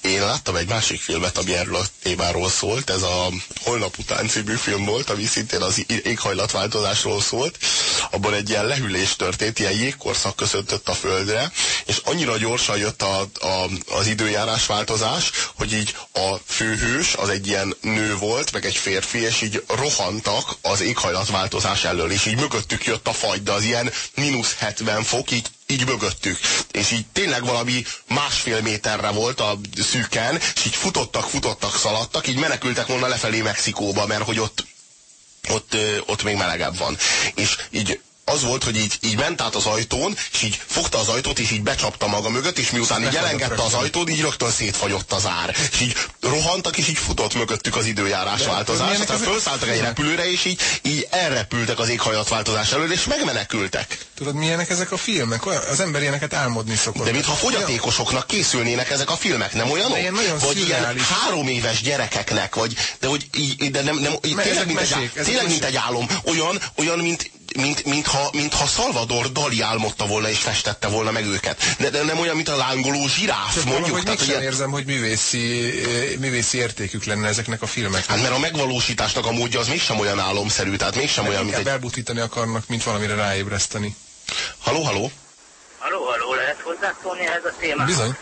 Én láttam egy másik filmet, ami erről a témáról szólt, ez a Holnap után című film volt, ami szintén az éghajlatváltozásról szólt. Abban egy ilyen lehűlés történt, ilyen jégkorszak köszöntött a földre, és annyira gyorsan jött a, a, az időjárás változás, hogy így a főhős az egy ilyen nő volt, meg egy férfi, és így rohantak az éghajlatváltozás elől, és így mögöttük jött a fagy, de az ilyen mínusz 70 fok, így így mögöttük. És így tényleg valami másfél méterre volt a szűken, és így futottak, futottak, szaladtak, így menekültek volna lefelé Mexikóba, mert hogy ott ott, ott még melegebb van. És így az volt, hogy így, így ment át az ajtón, és így fogta az ajtót, és így becsapta maga mögött, és miután így elengedte az ajtót, így rögtön szétfagyott az ár. És így rohantak, és így futott mögöttük az időjárás változás. Aztán felszálltak egy repülőre, és így, így elrepültek az éghajlatváltozás elől, és megmenekültek. Tudod, milyenek ezek a filmek? Az ember ilyeneket álmodni szokott. De mintha fogyatékosoknak készülnének ezek a filmek, nem olyanok? De ilyen nagyon vagy ilyen három éves gyerekeknek, vagy, de hogy így, de nem, nem, tényleg, mint, egy, tényleg mint egy álom. Olyan, olyan mint, mint, mintha, mintha Salvador Dali álmodta volna és festette volna meg őket. De, de nem olyan, mint a lángoló zsiráf, Csak mondjuk. Hogy tehát, ilyen... érzem, hogy művészi, eh, művészi értékük lenne ezeknek a filmeknek. Hát mert a megvalósításnak a módja az mégsem olyan álomszerű, tehát mégsem olyan, mint egy... elbutítani akarnak, mint valamire ráébreszteni. Haló, haló? Haló, haló, lehet hozzászólni ehhez a témához? Bizony.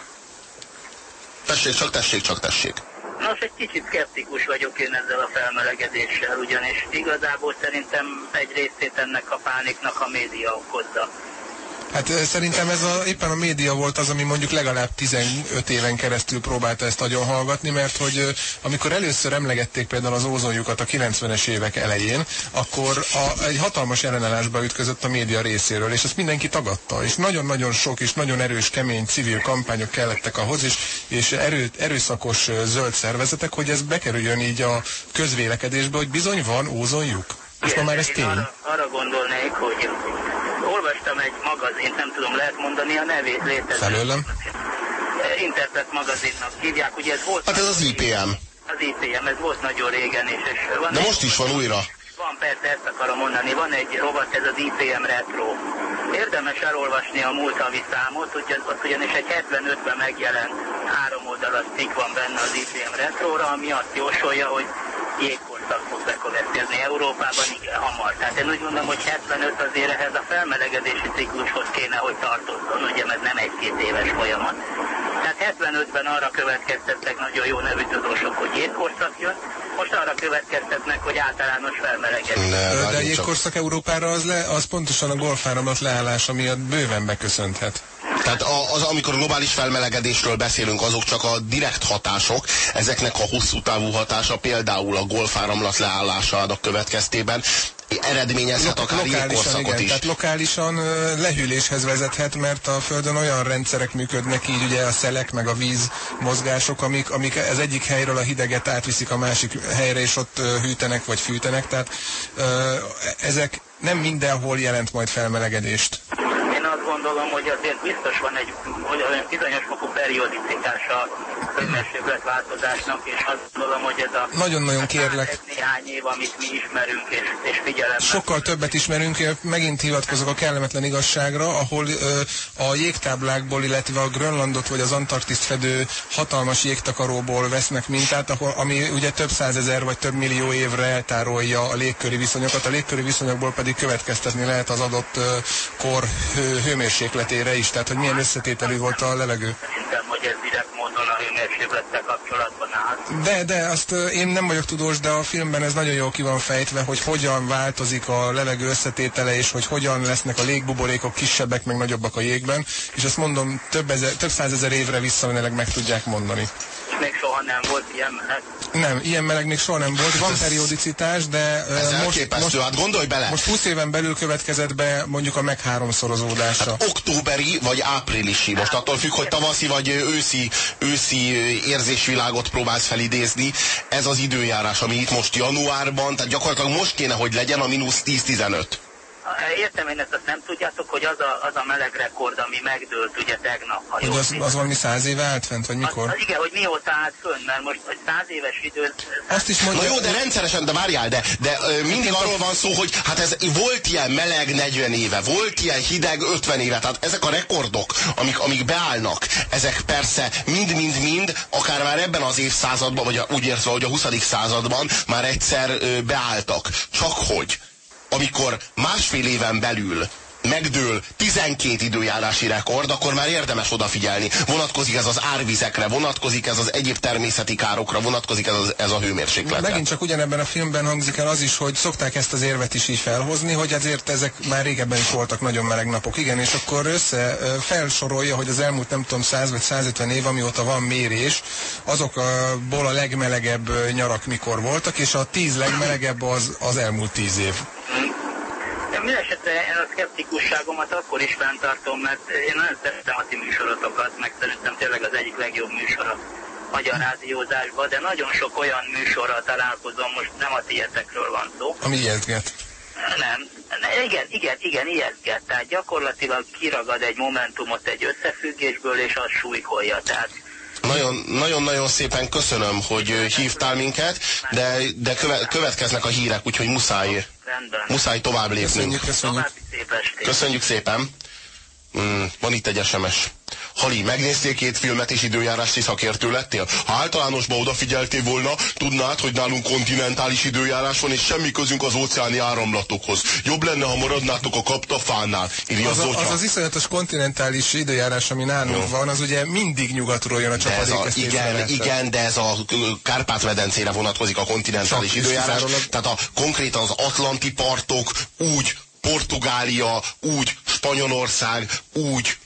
Tessék, csak tessék, csak tessék. Nos, egy kicsit szkeptikus vagyok én ezzel a felmelegedéssel, ugyanis igazából szerintem egy részét ennek a pániknak a média okozza. Hát szerintem ez a, éppen a média volt az, ami mondjuk legalább 15 éven keresztül próbálta ezt nagyon hallgatni, mert hogy amikor először emlegették például az ózonjukat a 90-es évek elején, akkor a, egy hatalmas ellenállásba ütközött a média részéről, és ezt mindenki tagadta, és nagyon-nagyon sok és nagyon erős, kemény civil kampányok kellettek ahhoz, és, és erő, erőszakos zöld szervezetek, hogy ez bekerüljön így a közvélekedésbe, hogy bizony van ózonjuk. És ma már ez tény. Arra, arra gondolnék, hogy olvastam egy magazint, nem tudom, lehet mondani a nevét létezik. Felőlem? Interpret magazinnak hívják, ugye ez volt... Hát ez az IPM. Az IPM, ez volt nagyon régen, és, és van De most is van újra. Van, persze, ezt akarom mondani. Van egy rovat, ez az IPM Retro. Érdemes elolvasni a múlt havi számot, ugyan, ott ugyanis egy 75-ben megjelent három oldalas cikk van benne az IPM Retróra, ami azt jósolja, hogy jégkorszak fog bekövetkezni Európában igen hamar. Tehát én úgy gondolom, hogy 75 azért ehhez a felmelegedési ciklushoz kéne, hogy tartozzon, ugye, ez nem egy-két éves folyamat. Tehát 75-ben arra következtettek nagyon jó nevű tudósok, hogy jégkorszak jön, most arra következtetnek, hogy általános felmelegedés. De, de jégkorszak Európára az, le, az pontosan a golfáramat leállása miatt bőven beköszönhet. Tehát az, amikor globális felmelegedésről beszélünk, azok csak a direkt hatások, ezeknek a hosszú távú hatása például a golfáramlat leállásának következtében eredményezhet akár lokálisan, igen, is. Tehát lokálisan lehűléshez vezethet, mert a Földön olyan rendszerek működnek így, ugye a szelek meg a víz mozgások, amik, amik az egyik helyről a hideget átviszik a másik helyre, és ott hűtenek vagy fűtenek, tehát ezek nem mindenhol jelent majd felmelegedést gondolom, hogy azért biztos van egy olyan bizonyos fokú periodicitása a változásnak, és azt gondolom, hogy ez a... Nagyon-nagyon kérlek. Ez néhány év, amit mi ismerünk, és, és figyelemben. Sokkal többet ismerünk, megint hivatkozok a kellemetlen igazságra, ahol ö, a jégtáblákból, illetve a Grönlandot vagy az Antarktiszt fedő hatalmas jégtakaróból vesznek mintát, ahol, ami ugye több százezer vagy több millió évre eltárolja a légköri viszonyokat, a légköri viszonyokból pedig következtetni lehet az adott ö, kor hő, hőmérsékletére is, tehát hogy milyen összetételű volt a levegő. Szerintem, hogy ez hőmérséklettel kapcsolatban áll. De, de azt én nem vagyok tudós, de a filmben ez nagyon jól ki van fejtve, hogy hogyan változik a levegő összetétele, és hogy hogyan lesznek a légbuborékok kisebbek, meg nagyobbak a jégben, és ezt mondom, több, ezer, több százezer évre visszamenőleg meg tudják mondani még soha nem volt ilyen meleg. Nem, ilyen meleg még soha nem volt. Van periodicitás, de Ez most, most, hát gondolj bele. Most 20 éven belül következett be mondjuk a meg háromszorozódása. Hát októberi vagy áprilisi. Most attól függ, hogy tavaszi vagy őszi, őszi érzésvilágot próbálsz felidézni. Ez az időjárás, ami itt most januárban, tehát gyakorlatilag most kéne, hogy legyen a mínusz 10-15. Értem én ezt, azt nem tudjátok, hogy az a, az a meleg rekord, ami megdőlt ugye tegnap, ha hogy az, az valami száz éve állt fent, vagy mikor? Az, az igen, hogy mióta állt fönn, mert most hogy száz éves idő... Azt is mondja, Na jó, de rendszeresen, de várjál, de, de ö, mindig arról van szó, hogy hát ez volt ilyen meleg 40 éve, volt ilyen hideg 50 éve, tehát ezek a rekordok, amik, amik beállnak, ezek persze mind-mind-mind, akár már ebben az évszázadban, vagy a, úgy értve, hogy a 20. században már egyszer ö, beálltak. Csak hogy amikor másfél éven belül megdől 12 időjárási rekord, akkor már érdemes odafigyelni. Vonatkozik ez az árvizekre, vonatkozik ez az egyéb természeti károkra, vonatkozik ez, az, ez a hőmérsékletre. Megint csak ugyanebben a filmben hangzik el az is, hogy szokták ezt az érvet is így felhozni, hogy azért ezek már régebben is voltak nagyon meleg napok. Igen, és akkor össze felsorolja, hogy az elmúlt nem tudom 100 vagy 150 év, amióta van mérés, azokból a legmelegebb nyarak mikor voltak, és a 10 legmelegebb az, az elmúlt 10 év. Mindenesetre én a szkeptikusságomat akkor is fenntartom, mert én nagyon szeretem a ti műsorotokat, meg szerintem tényleg az egyik legjobb műsor a magyar rádiózásban, de nagyon sok olyan műsorral találkozom, most nem a tietekről van szó. Ami ijesztget. Nem. Igen, igen, igen, ijesztget. Tehát gyakorlatilag kiragad egy momentumot egy összefüggésből, és az súlykolja. Tehát nagyon-nagyon szépen köszönöm, hogy hívtál minket, de, de köve, következnek a hírek, úgyhogy muszáj, muszáj tovább lépnünk. Köszönjük, köszönjük. Köszönjük szépen. Mm, van itt egy SMS. Hali, megnéztél két filmet és időjárási szakértő lettél? Ha általánosba odafigyeltél volna, tudnád, hogy nálunk kontinentális időjárás van, és semmi közünk az óceáni áramlatokhoz. Jobb lenne, ha maradnátok a kaptafánál, írja az, a, az az iszonyatos kontinentális időjárás, ami nálunk Jó. van, az ugye mindig nyugatról jön a csapadék. Igen, igen, de ez a Kárpát-medencére vonatkozik a kontinentális Csak időjárás. Tehát a, konkrétan az Atlanti partok úgy Portugália, úgy Spanyolország, úgy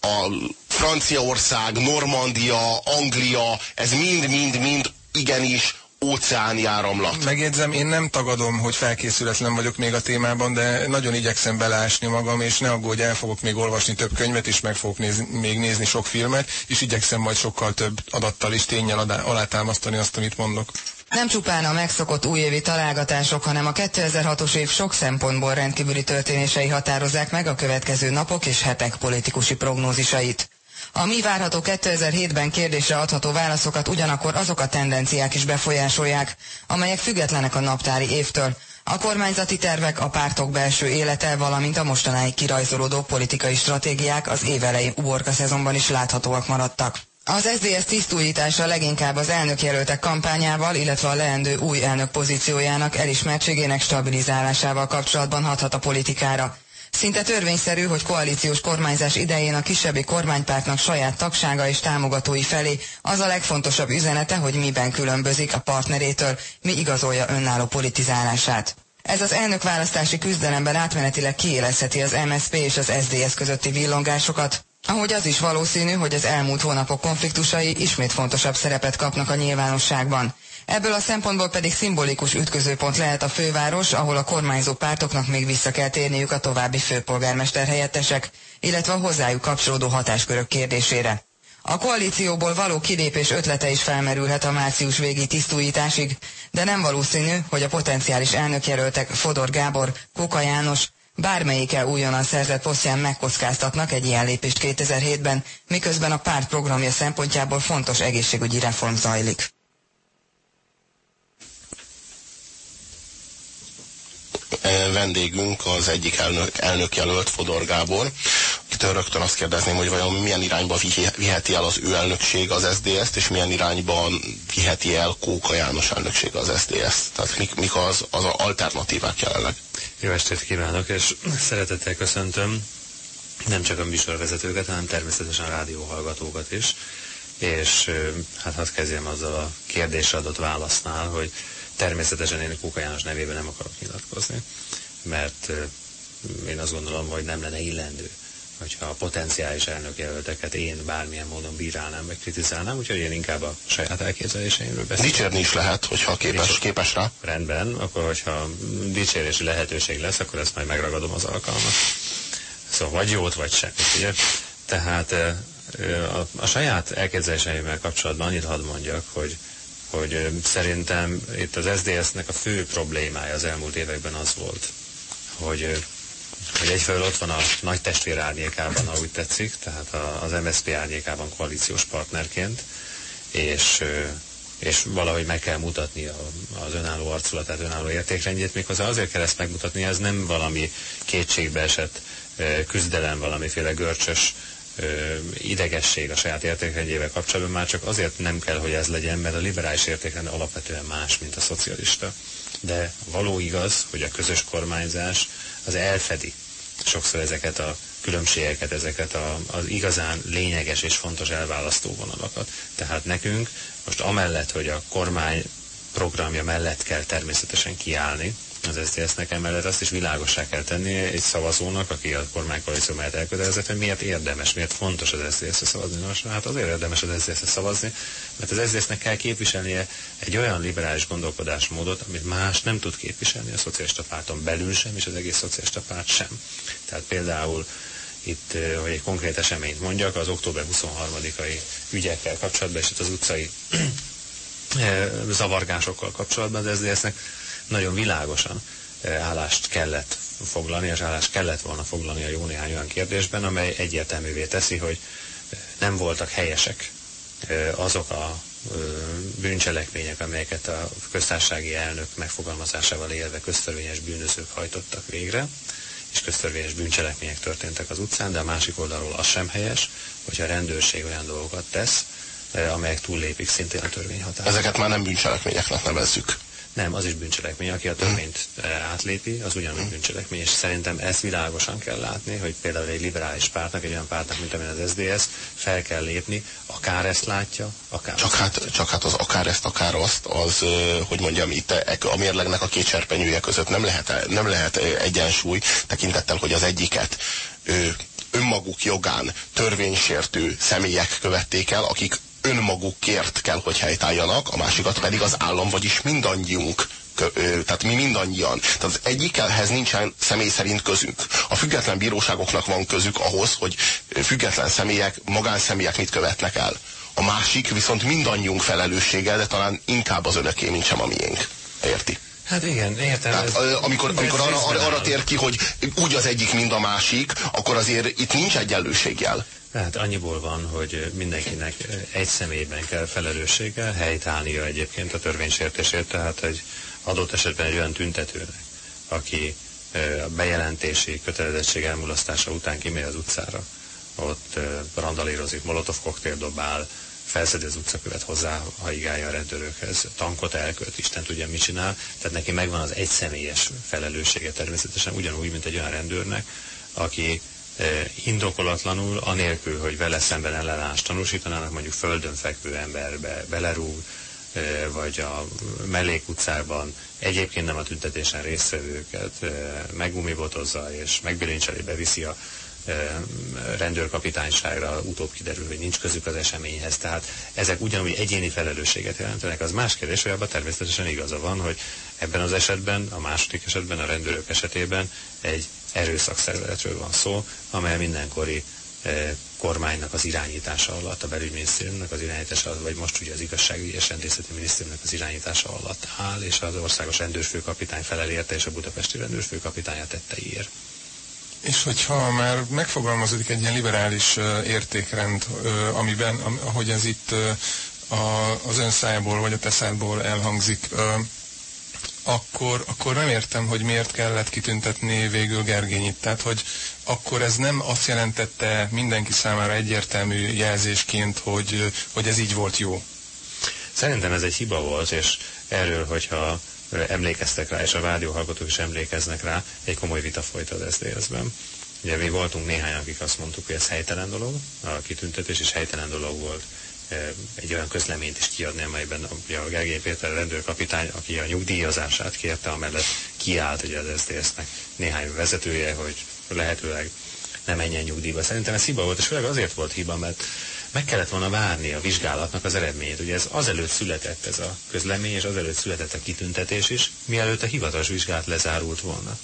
a Franciaország, Normandia, Anglia, ez mind-mind-mind igenis óceáni áramlat. Megjegyzem, én nem tagadom, hogy felkészületlen vagyok még a témában, de nagyon igyekszem beleásni magam, és ne aggódj, el fogok még olvasni több könyvet, és meg fogok nézni, még nézni sok filmet, és igyekszem majd sokkal több adattal és tényel alátámasztani azt, amit mondok. Nem csupán a megszokott újévi találgatások, hanem a 2006-os év sok szempontból rendkívüli történései határozzák meg a következő napok és hetek politikusi prognózisait. A mi várható 2007-ben kérdésre adható válaszokat ugyanakkor azok a tendenciák is befolyásolják, amelyek függetlenek a naptári évtől. A kormányzati tervek, a pártok belső élete, valamint a mostanáig kirajzolódó politikai stratégiák az évelei uborka szezonban is láthatóak maradtak. Az SZDSZ tisztújítása leginkább az elnökjelöltek kampányával, illetve a leendő új elnök pozíciójának elismertségének stabilizálásával kapcsolatban hathat a politikára. Szinte törvényszerű, hogy koalíciós kormányzás idején a kisebbi kormánypártnak saját tagsága és támogatói felé az a legfontosabb üzenete, hogy miben különbözik a partnerétől, mi igazolja önálló politizálását. Ez az elnökválasztási küzdelemben átmenetileg kiélezheti az MSP és az SDS közötti villongásokat, ahogy az is valószínű, hogy az elmúlt hónapok konfliktusai ismét fontosabb szerepet kapnak a nyilvánosságban. Ebből a szempontból pedig szimbolikus ütközőpont lehet a főváros, ahol a kormányzó pártoknak még vissza kell térniük a további főpolgármester helyettesek, illetve a hozzájuk kapcsolódó hatáskörök kérdésére. A koalícióból való kilépés ötlete is felmerülhet a március végi tisztújításig, de nem valószínű, hogy a potenciális elnökjelöltek Fodor Gábor, Kuka János, bármelyike újonnan szerzett posztján megkockáztatnak egy ilyen lépést 2007-ben, miközben a párt programja szempontjából fontos egészségügyi reform zajlik. vendégünk az egyik elnök, elnök jelölt, Fodor Gábor, akitől rögtön azt kérdezném, hogy vajon milyen irányba viheti el az ő elnökség az SZDSZ-t, és milyen irányban viheti el Kóka János elnökség az SZDSZ-t. Tehát mik, mik az, az alternatívák jelenleg? Jó estét kívánok, és szeretettel köszöntöm nem csak a műsorvezetőket, hanem természetesen a rádióhallgatókat is. És hát hadd kezdjem azzal a kérdésre adott válasznál, hogy Természetesen én Kóka János nevében nem akarok nyilatkozni, mert én azt gondolom, hogy nem lenne illendő, hogyha a potenciális elnökjelölteket én bármilyen módon bírálnám, vagy kritizálnám, úgyhogy én inkább a saját elképzeléseimről beszélek. Dicsérni is lehet, hogyha képes, Dicsér... képes rá. Rendben, akkor hogyha dicsérési lehetőség lesz, akkor ezt majd megragadom az alkalmat. Szóval vagy jót, vagy semmit, ugye? Tehát a, a saját elképzeléseimmel kapcsolatban annyit hadd mondjak, hogy hogy szerintem itt az SZDSZ-nek a fő problémája az elmúlt években az volt, hogy, hogy egyfelől ott van a nagy testvér árnyékában, ha tetszik, tehát az MSZP árnyékában koalíciós partnerként, és, és valahogy meg kell mutatni az önálló arculatát, önálló értékrendjét, méghozzá azért kell ezt megmutatni, ez nem valami kétségbe esett küzdelem, valamiféle görcsös idegesség a saját értékrendjével kapcsolatban már csak azért nem kell, hogy ez legyen, mert a liberális értékrend alapvetően más, mint a szocialista. De való igaz, hogy a közös kormányzás az elfedi sokszor ezeket a különbségeket, ezeket a, az igazán lényeges és fontos elválasztó vonalakat. Tehát nekünk most amellett, hogy a kormány programja mellett kell természetesen kiállni, az SZDSZ-nek emellett azt is világosá kell tenni egy szavazónak, aki a kormánykoalíció mellett elkötelezett, hogy miért érdemes, miért fontos az SZDSZ-re szavazni. Nos, hát azért érdemes az SZDSZ-re szavazni, mert az SZDSZ-nek kell képviselnie egy olyan liberális gondolkodásmódot, amit más nem tud képviselni a szocialista párton belül sem, és az egész szocialista párt sem. Tehát például itt, hogy egy konkrét eseményt mondjak, az október 23-ai ügyekkel kapcsolatban, és itt az utcai zavargásokkal kapcsolatban az SZDSZ-nek nagyon világosan eh, állást kellett foglalni, és állást kellett volna foglalni a jó néhány olyan kérdésben, amely egyértelművé teszi, hogy eh, nem voltak helyesek eh, azok a bűncselekmények, amelyeket a köztársasági elnök megfogalmazásával élve köztörvényes bűnözők hajtottak végre, és köztörvényes bűncselekmények történtek az utcán, de a másik oldalról az sem helyes, hogyha a rendőrség olyan dolgokat tesz, amelyek túllépik szintén a törvény határa. Ezeket már nem bűncselekményeknek nevezzük. Nem, az is bűncselekmény. Aki a törvényt eh, átlépi, az ugyanúgy bűncselekmény. És szerintem ezt világosan kell látni, hogy például egy liberális pártnak, egy olyan pártnak, mint amilyen az SDS, fel kell lépni, akár ezt látja, akár csak hát, csak hát az akár ezt, akár azt, az, hogy mondjam, itt e, a mérlegnek a két serpenyője között nem lehet, nem lehet egyensúly, tekintettel, hogy az egyiket önmaguk jogán törvénysértő személyek követték el, akik önmagukért kell, hogy helytálljanak, a másikat pedig az állam, vagyis mindannyiunk tehát mi mindannyian. Tehát az egyikhez nincsen személy szerint közünk. A független bíróságoknak van közük ahhoz, hogy független személyek, magánszemélyek mit követnek el. A másik viszont mindannyiunk felelőssége, de talán inkább az önöké, mint sem a miénk. Érti? Hát igen, értem. Tehát, amikor amikor arra, arra, arra tér ki, hogy úgy az egyik, mint a másik, akkor azért itt nincs egyenlőségjel. Tehát annyiból van, hogy mindenkinek egy személyben kell felelősséggel helytállnia egyébként a törvénysértésért, tehát egy adott esetben egy olyan tüntetőnek, aki a bejelentési kötelezettség elmulasztása után kimegy az utcára, ott randalírozik, molotov koktél dobál, felszedi az utcakövet hozzá, haigálja a rendőrökhez, tankot elkölt, Isten tudja, mit csinál. Tehát neki megvan az egyszemélyes felelőssége természetesen, ugyanúgy, mint egy olyan rendőrnek, aki indokolatlanul, anélkül, hogy vele szemben ellenállást tanúsítanának, mondjuk földön fekvő emberbe belerúg, vagy a mellékutcában egyébként nem a tüntetésen résztvevőket megumibotozza és megbilincseli, beviszi a rendőrkapitányságra utóbb kiderül, hogy nincs közük az eseményhez. Tehát ezek ugyanúgy egyéni felelősséget jelentenek. Az más kérdés, hogy abban természetesen igaza van, hogy ebben az esetben, a második esetben, a rendőrök esetében egy erőszakszervezetről van szó, amely mindenkori kormánynak az irányítása alatt, a belügyminisztériumnak az irányítása alatt, vagy most ugye az igazságügyi és rendészeti minisztériumnak az irányítása alatt áll, és az országos rendőrfőkapitány felel érte, és a budapesti rendőrfőkapitánya tetteiért. És hogyha már megfogalmazódik egy ilyen liberális értékrend, amiben, ahogy ez itt az ön szájából vagy a teszádból elhangzik, akkor, akkor nem értem, hogy miért kellett kitüntetni végül Gergényit. Tehát, hogy akkor ez nem azt jelentette mindenki számára egyértelmű jelzésként, hogy, hogy ez így volt jó. Szerintem ez egy hiba volt, és erről, hogyha emlékeztek rá, és a rádióhallgatók is emlékeznek rá, egy komoly vita folyt az SZDSZ-ben. Ugye mi voltunk néhány, akik azt mondtuk, hogy ez helytelen dolog, a kitüntetés is helytelen dolog volt egy olyan közleményt is kiadni, amelyben a Gergely Péter rendőrkapitány, aki a nyugdíjazását kérte, amellett kiállt ugye az SZDSZ-nek néhány vezetője, hogy lehetőleg nem menjen nyugdíjba. Szerintem ez hiba volt, és főleg azért volt hiba, mert meg kellett volna várni a vizsgálatnak az eredményét. Ugye ez azelőtt született ez a közlemény, és azelőtt született a kitüntetés is, mielőtt a hivatalos vizsgálat lezárult volna.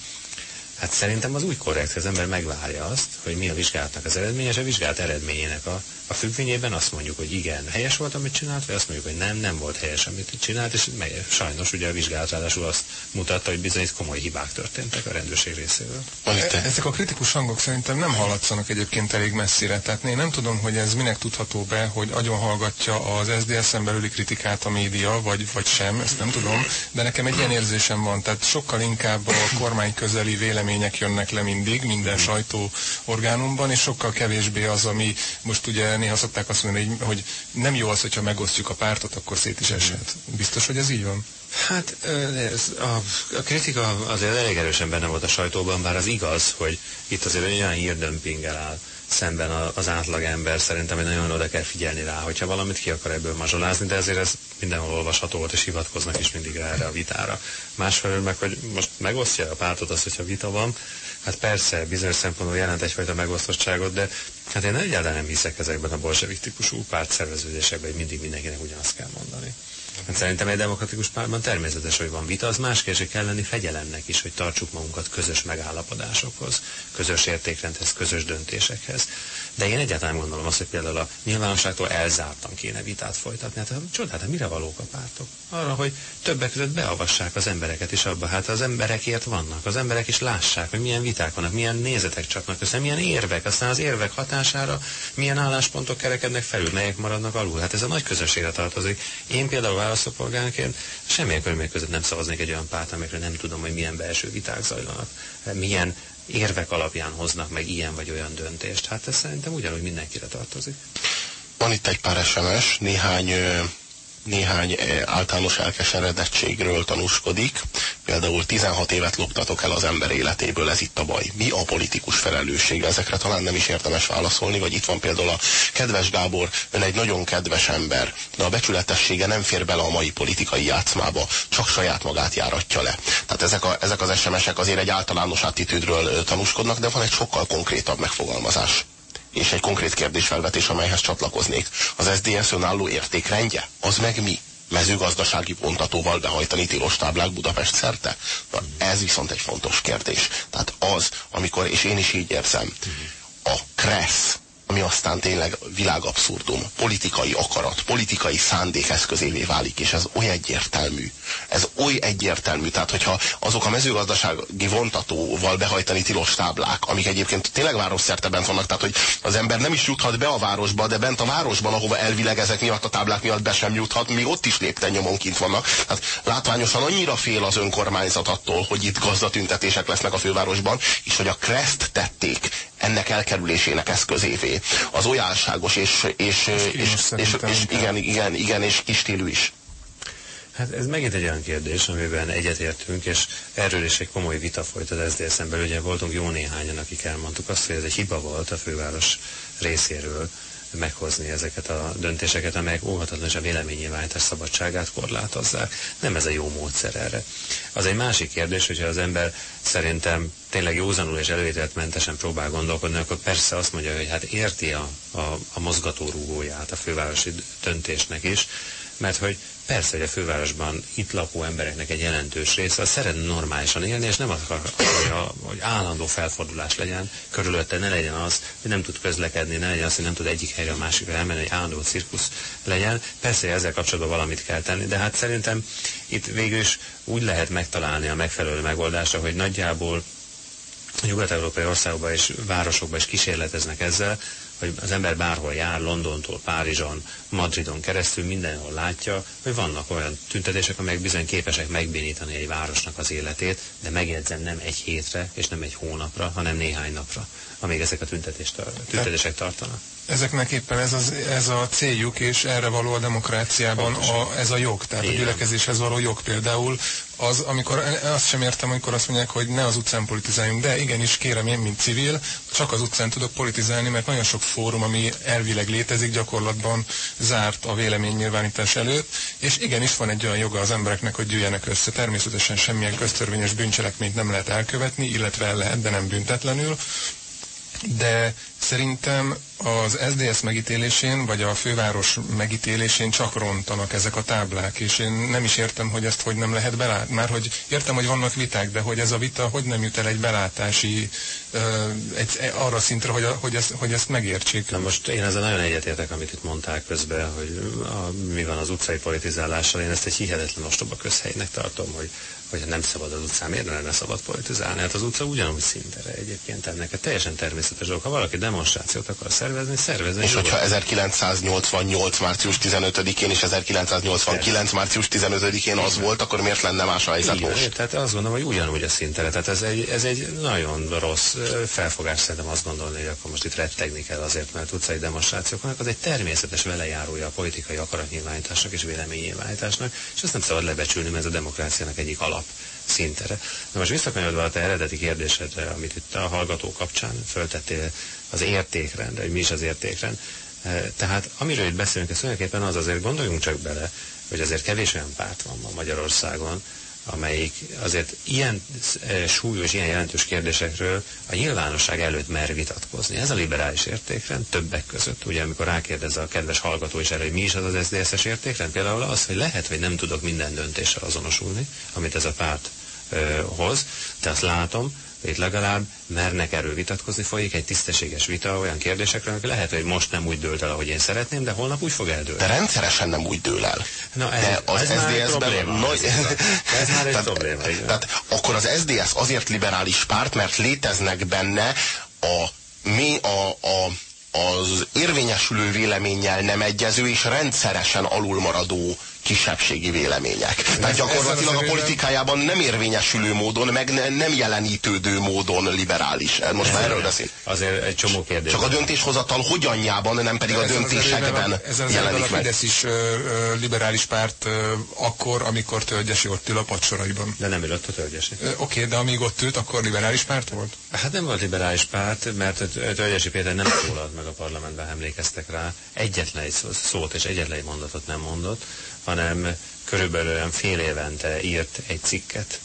Hát szerintem az úgy korrekt, hogy az ember megvárja azt, hogy mi a vizsgálatnak az eredménye, és a vizsgálat eredményének a a függvényében azt mondjuk, hogy igen, helyes volt, amit csinált, vagy azt mondjuk, hogy nem, nem volt helyes, amit csinált, és sajnos ugye a vizsgálat ráadásul azt mutatta, hogy bizony komoly hibák történtek a rendőrség részéről. E ezek a kritikus hangok szerintem nem hallatszanak egyébként elég messzire, tehát én nem tudom, hogy ez minek tudható be, hogy agyon hallgatja az SZDSZ-en belüli kritikát a média, vagy, vagy sem, ezt nem tudom, de nekem egy ilyen érzésem van, tehát sokkal inkább a kormány közeli vélemények jönnek le mindig, minden sajtó orgánumban, és sokkal kevésbé az, ami most ugye néha szokták azt mondani, hogy nem jó az, hogyha megosztjuk a pártot, akkor szét is eshet. Biztos, hogy ez így van? Hát ez, a, a kritika azért elég erősen benne volt a sajtóban, bár az igaz, hogy itt azért olyan hírdömpingel áll szemben az átlagember, szerintem hogy nagyon oda kell figyelni rá, hogyha valamit ki akar ebből mazsolázni, de ezért ez mindenhol olvasható volt, és hivatkoznak is mindig erre a vitára. Másfelől meg, hogy most megosztja a pártot az, hogyha vita van, hát persze bizonyos szempontból jelent egyfajta megosztottságot, de hát én egyáltalán nem hiszek ezekben a bolsevik típusú pártszerveződésekben, hogy mindig mindenkinek ugyanazt kell mondani. Hát szerintem egy demokratikus pártban természetes, hogy van vita, az más kérdés, kell lenni fegyelemnek is, hogy tartsuk magunkat közös megállapodásokhoz, közös értékrendhez, közös döntésekhez. De én egyáltalán nem gondolom azt, hogy például a nyilvánosságtól elzártan kéne vitát folytatni. Hát csodát, hát mire valók a pártok? Arra, hogy többek között beavassák az embereket is abba. Hát az emberekért vannak. Az emberek is lássák, hogy milyen viták vannak, milyen nézetek csapnak össze, milyen érvek. Aztán az érvek hatására milyen álláspontok kerekednek felül, melyek maradnak alul. Hát ez a nagy közösségre tartozik. Én például választópolgárként semmilyen körülmények között nem szavaznék egy olyan párt, amikre nem tudom, hogy milyen belső viták zajlanak. Milyen érvek alapján hoznak meg ilyen vagy olyan döntést. Hát ez szerintem ugyanúgy mindenkire tartozik. Van itt egy pár SMS, néhány néhány eh, általános elkeseredettségről tanúskodik. Például 16 évet loptatok el az ember életéből, ez itt a baj. Mi a politikus felelősség? Ezekre talán nem is érdemes válaszolni, vagy itt van például a kedves Gábor, ön egy nagyon kedves ember, de a becsületessége nem fér bele a mai politikai játszmába, csak saját magát járatja le. Tehát ezek, a, ezek az SMS-ek azért egy általános attitűdről tanúskodnak, de van egy sokkal konkrétabb megfogalmazás és egy konkrét kérdésfelvetés, amelyhez csatlakoznék. Az SZDSZ önálló értékrendje? Az meg mi? mezőgazdasági pontatóval behajtani tilos táblák Budapest szerte? Na, ez viszont egy fontos kérdés. Tehát az, amikor, és én is így érzem, a KRESZ, ami aztán tényleg világabszurdum, politikai akarat, politikai szándék eszközévé válik, és ez oly egyértelmű. Ez oly egyértelmű, tehát hogyha azok a mezőgazdasági vontatóval behajtani tilos táblák, amik egyébként tényleg városszerte bent vannak, tehát hogy az ember nem is juthat be a városba, de bent a városban, ahova elvileg ezek miatt a táblák miatt be sem juthat, még ott is lépten nyomon kint vannak. Tehát látványosan annyira fél az önkormányzat attól, hogy itt gazdatüntetések lesznek a fővárosban, és hogy a kreszt tették ennek elkerülésének eszközévé. Az olyálságos és, és, és, és, és, és igen, igen, igen, és kistílű is. Hát ez megint egy olyan kérdés, amiben egyetértünk, és erről is egy komoly vita folyt az SZDSZ-en belül. Ugye voltunk jó néhányan, akik elmondtuk azt, hogy ez egy hiba volt a főváros részéről, meghozni ezeket a döntéseket, amelyek óhatatlanul a véleménynyilvánítás szabadságát korlátozzák. Nem ez a jó módszer erre. Az egy másik kérdés, hogyha az ember szerintem tényleg józanul és előítéletmentesen próbál gondolkodni, akkor persze azt mondja, hogy hát érti a, a, a mozgatórugóját a fővárosi döntésnek is, mert hogy persze, hogy a fővárosban itt lakó embereknek egy jelentős része az szeretne normálisan élni, és nem akar, hogy, a, hogy állandó felfordulás legyen, körülötte ne legyen az, hogy nem tud közlekedni, ne legyen az, hogy nem tud egyik helyre a másikra elmenni, hogy állandó cirkusz legyen. Persze, hogy ezzel kapcsolatban valamit kell tenni, de hát szerintem itt végül is úgy lehet megtalálni a megfelelő megoldást, hogy nagyjából nyugat-európai országokban és városokban is kísérleteznek ezzel, hogy az ember bárhol jár, Londontól, Párizson, Madridon keresztül mindenhol látja, hogy vannak olyan tüntetések, amelyek bizony képesek megbénítani egy városnak az életét, de megjegyzem nem egy hétre és nem egy hónapra, hanem néhány napra, amíg ezek a tüntetések tartanak. Ezeknek éppen ez, az, ez a céljuk, és erre való a demokráciában a, ez a jog, tehát Igen. a gyülekezéshez való jog például. Az, amikor, azt sem értem, amikor azt mondják, hogy ne az utcán politizáljunk, de igenis kérem én, mint civil, csak az utcán tudok politizálni, mert nagyon sok fórum, ami elvileg létezik, gyakorlatban zárt a véleménynyilvánítás előtt, és igenis van egy olyan joga az embereknek, hogy gyűjjenek össze. Természetesen semmilyen köztörvényes bűncselekményt nem lehet elkövetni, illetve el lehet, de nem büntetlenül de szerintem az SDS megítélésén, vagy a főváros megítélésén csak rontanak ezek a táblák, és én nem is értem, hogy ezt hogy nem lehet belátni. Már hogy értem, hogy vannak viták, de hogy ez a vita hogy nem jut el egy belátási, egy, e, arra szintre, hogy, hogy, ezt, hogy ezt megértsék. Na most én ezzel nagyon egyetértek, amit itt mondták közben, hogy a, mi van az utcai politizálással. Én ezt egy hihetetlen ostoba közhelynek tartom, hogy hogy nem szabad az utcán, miért lenne szabad politizálni? Hát az utca ugyanúgy szintere egyébként ennek. A teljesen természetes dolog. Ha valaki demonstrációt akar szervezni, szervezni. És hogyha 1988. március 15-én és 1989. március 15-én az volt, akkor miért lenne más a helyzet Igen, most? Tehát azt gondolom, hogy ugyanúgy a szintere. Tehát ez egy, ez egy nagyon rossz felfogás szerintem azt gondolni, hogy akkor most itt rettegni kell azért, mert utcai demonstrációk vannak. Az egy természetes velejárója a politikai akaratnyilvánításnak és véleménynyilvánításnak, és ezt nem szabad lebecsülni, mert ez a demokráciának egyik alap szintere. Na most visszakanyarodva a te eredeti kérdésedre, amit itt a hallgató kapcsán föltettél az értékrendre, hogy mi is az értékrend. E, tehát amiről itt beszélünk, ez tulajdonképpen az azért gondoljunk csak bele, hogy azért kevés olyan párt van ma Magyarországon, amelyik azért ilyen e, súlyos, ilyen jelentős kérdésekről a nyilvánosság előtt mer vitatkozni. Ez a liberális értékrend többek között, ugye amikor rákérdez a kedves hallgató is erre, hogy mi is az az SZDSZ-es értékrend, például az, hogy lehet, hogy nem tudok minden döntéssel azonosulni, amit ez a párt hoz, de azt látom, itt legalább mernek erről vitatkozni, folyik egy tisztességes vita olyan kérdésekről, amik lehet, hogy most nem úgy dőlt el, ahogy én szeretném, de holnap úgy fog eldőlni. De rendszeresen nem úgy dől el. Na, ez, de az ez SZDSZ-ben... No, ez, ez már egy tehát, probléma. Tehát akkor az SDS azért liberális párt, mert léteznek benne a, mi, a, a az érvényesülő véleménnyel nem egyező és rendszeresen alulmaradó kisebbségi vélemények. Tehát gyakorlatilag a politikájában nem érvényesülő módon, meg ne, nem jelenítődő módon liberális. Most már erről beszél. Azért egy csomó kérdés. Csak a döntéshozatal hogyanjában, nem pedig a döntésekben jelenik meg. a Fidesz is ö, ö, liberális párt ö, akkor, amikor Tölgyesi ott ül a padsoraiban. De nem ült a Tölgyesi. Oké, okay, de amíg ott ült, akkor liberális párt volt? Hát nem volt liberális párt, mert Tölgyesi Péter nem szólalt meg a parlamentben, emlékeztek rá. Egyetlen egy szót és egyetlen egy mondatot nem mondott hanem körülbelül olyan fél évente írt egy cikket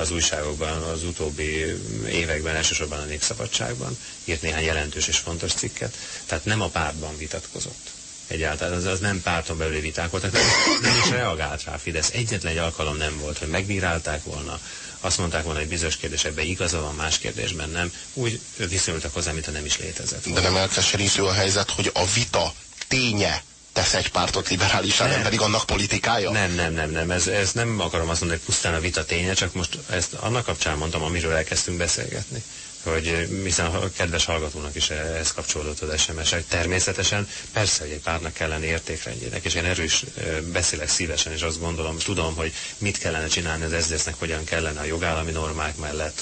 az újságokban az utóbbi években, elsősorban a Népszabadságban, írt néhány jelentős és fontos cikket, tehát nem a pártban vitatkozott. Egyáltalán az, az nem párton belüli viták voltak, nem, nem is reagált rá Fidesz. Egyetlen egy alkalom nem volt, hogy megbírálták volna, azt mondták volna, hogy bizonyos kérdésekben igaza van, más kérdésben nem. Úgy viszonyultak hozzá, mint nem is létezett. De nem elkeserítő a helyzet, hogy a vita ténye tesz egy pártot liberálisá, nem. nem pedig annak politikája? Nem, nem, nem, nem. Ez, ez nem akarom azt mondani, hogy pusztán a vita ténye, csak most ezt annak kapcsán mondtam, amiről elkezdtünk beszélgetni hogy hiszen a kedves hallgatónak is ez kapcsolódott az sms hogy természetesen persze, hogy egy párnak kellene értékrendjének, és én erős beszélek szívesen, és azt gondolom, tudom, hogy mit kellene csinálni az szdsz hogyan kellene a jogállami normák mellett,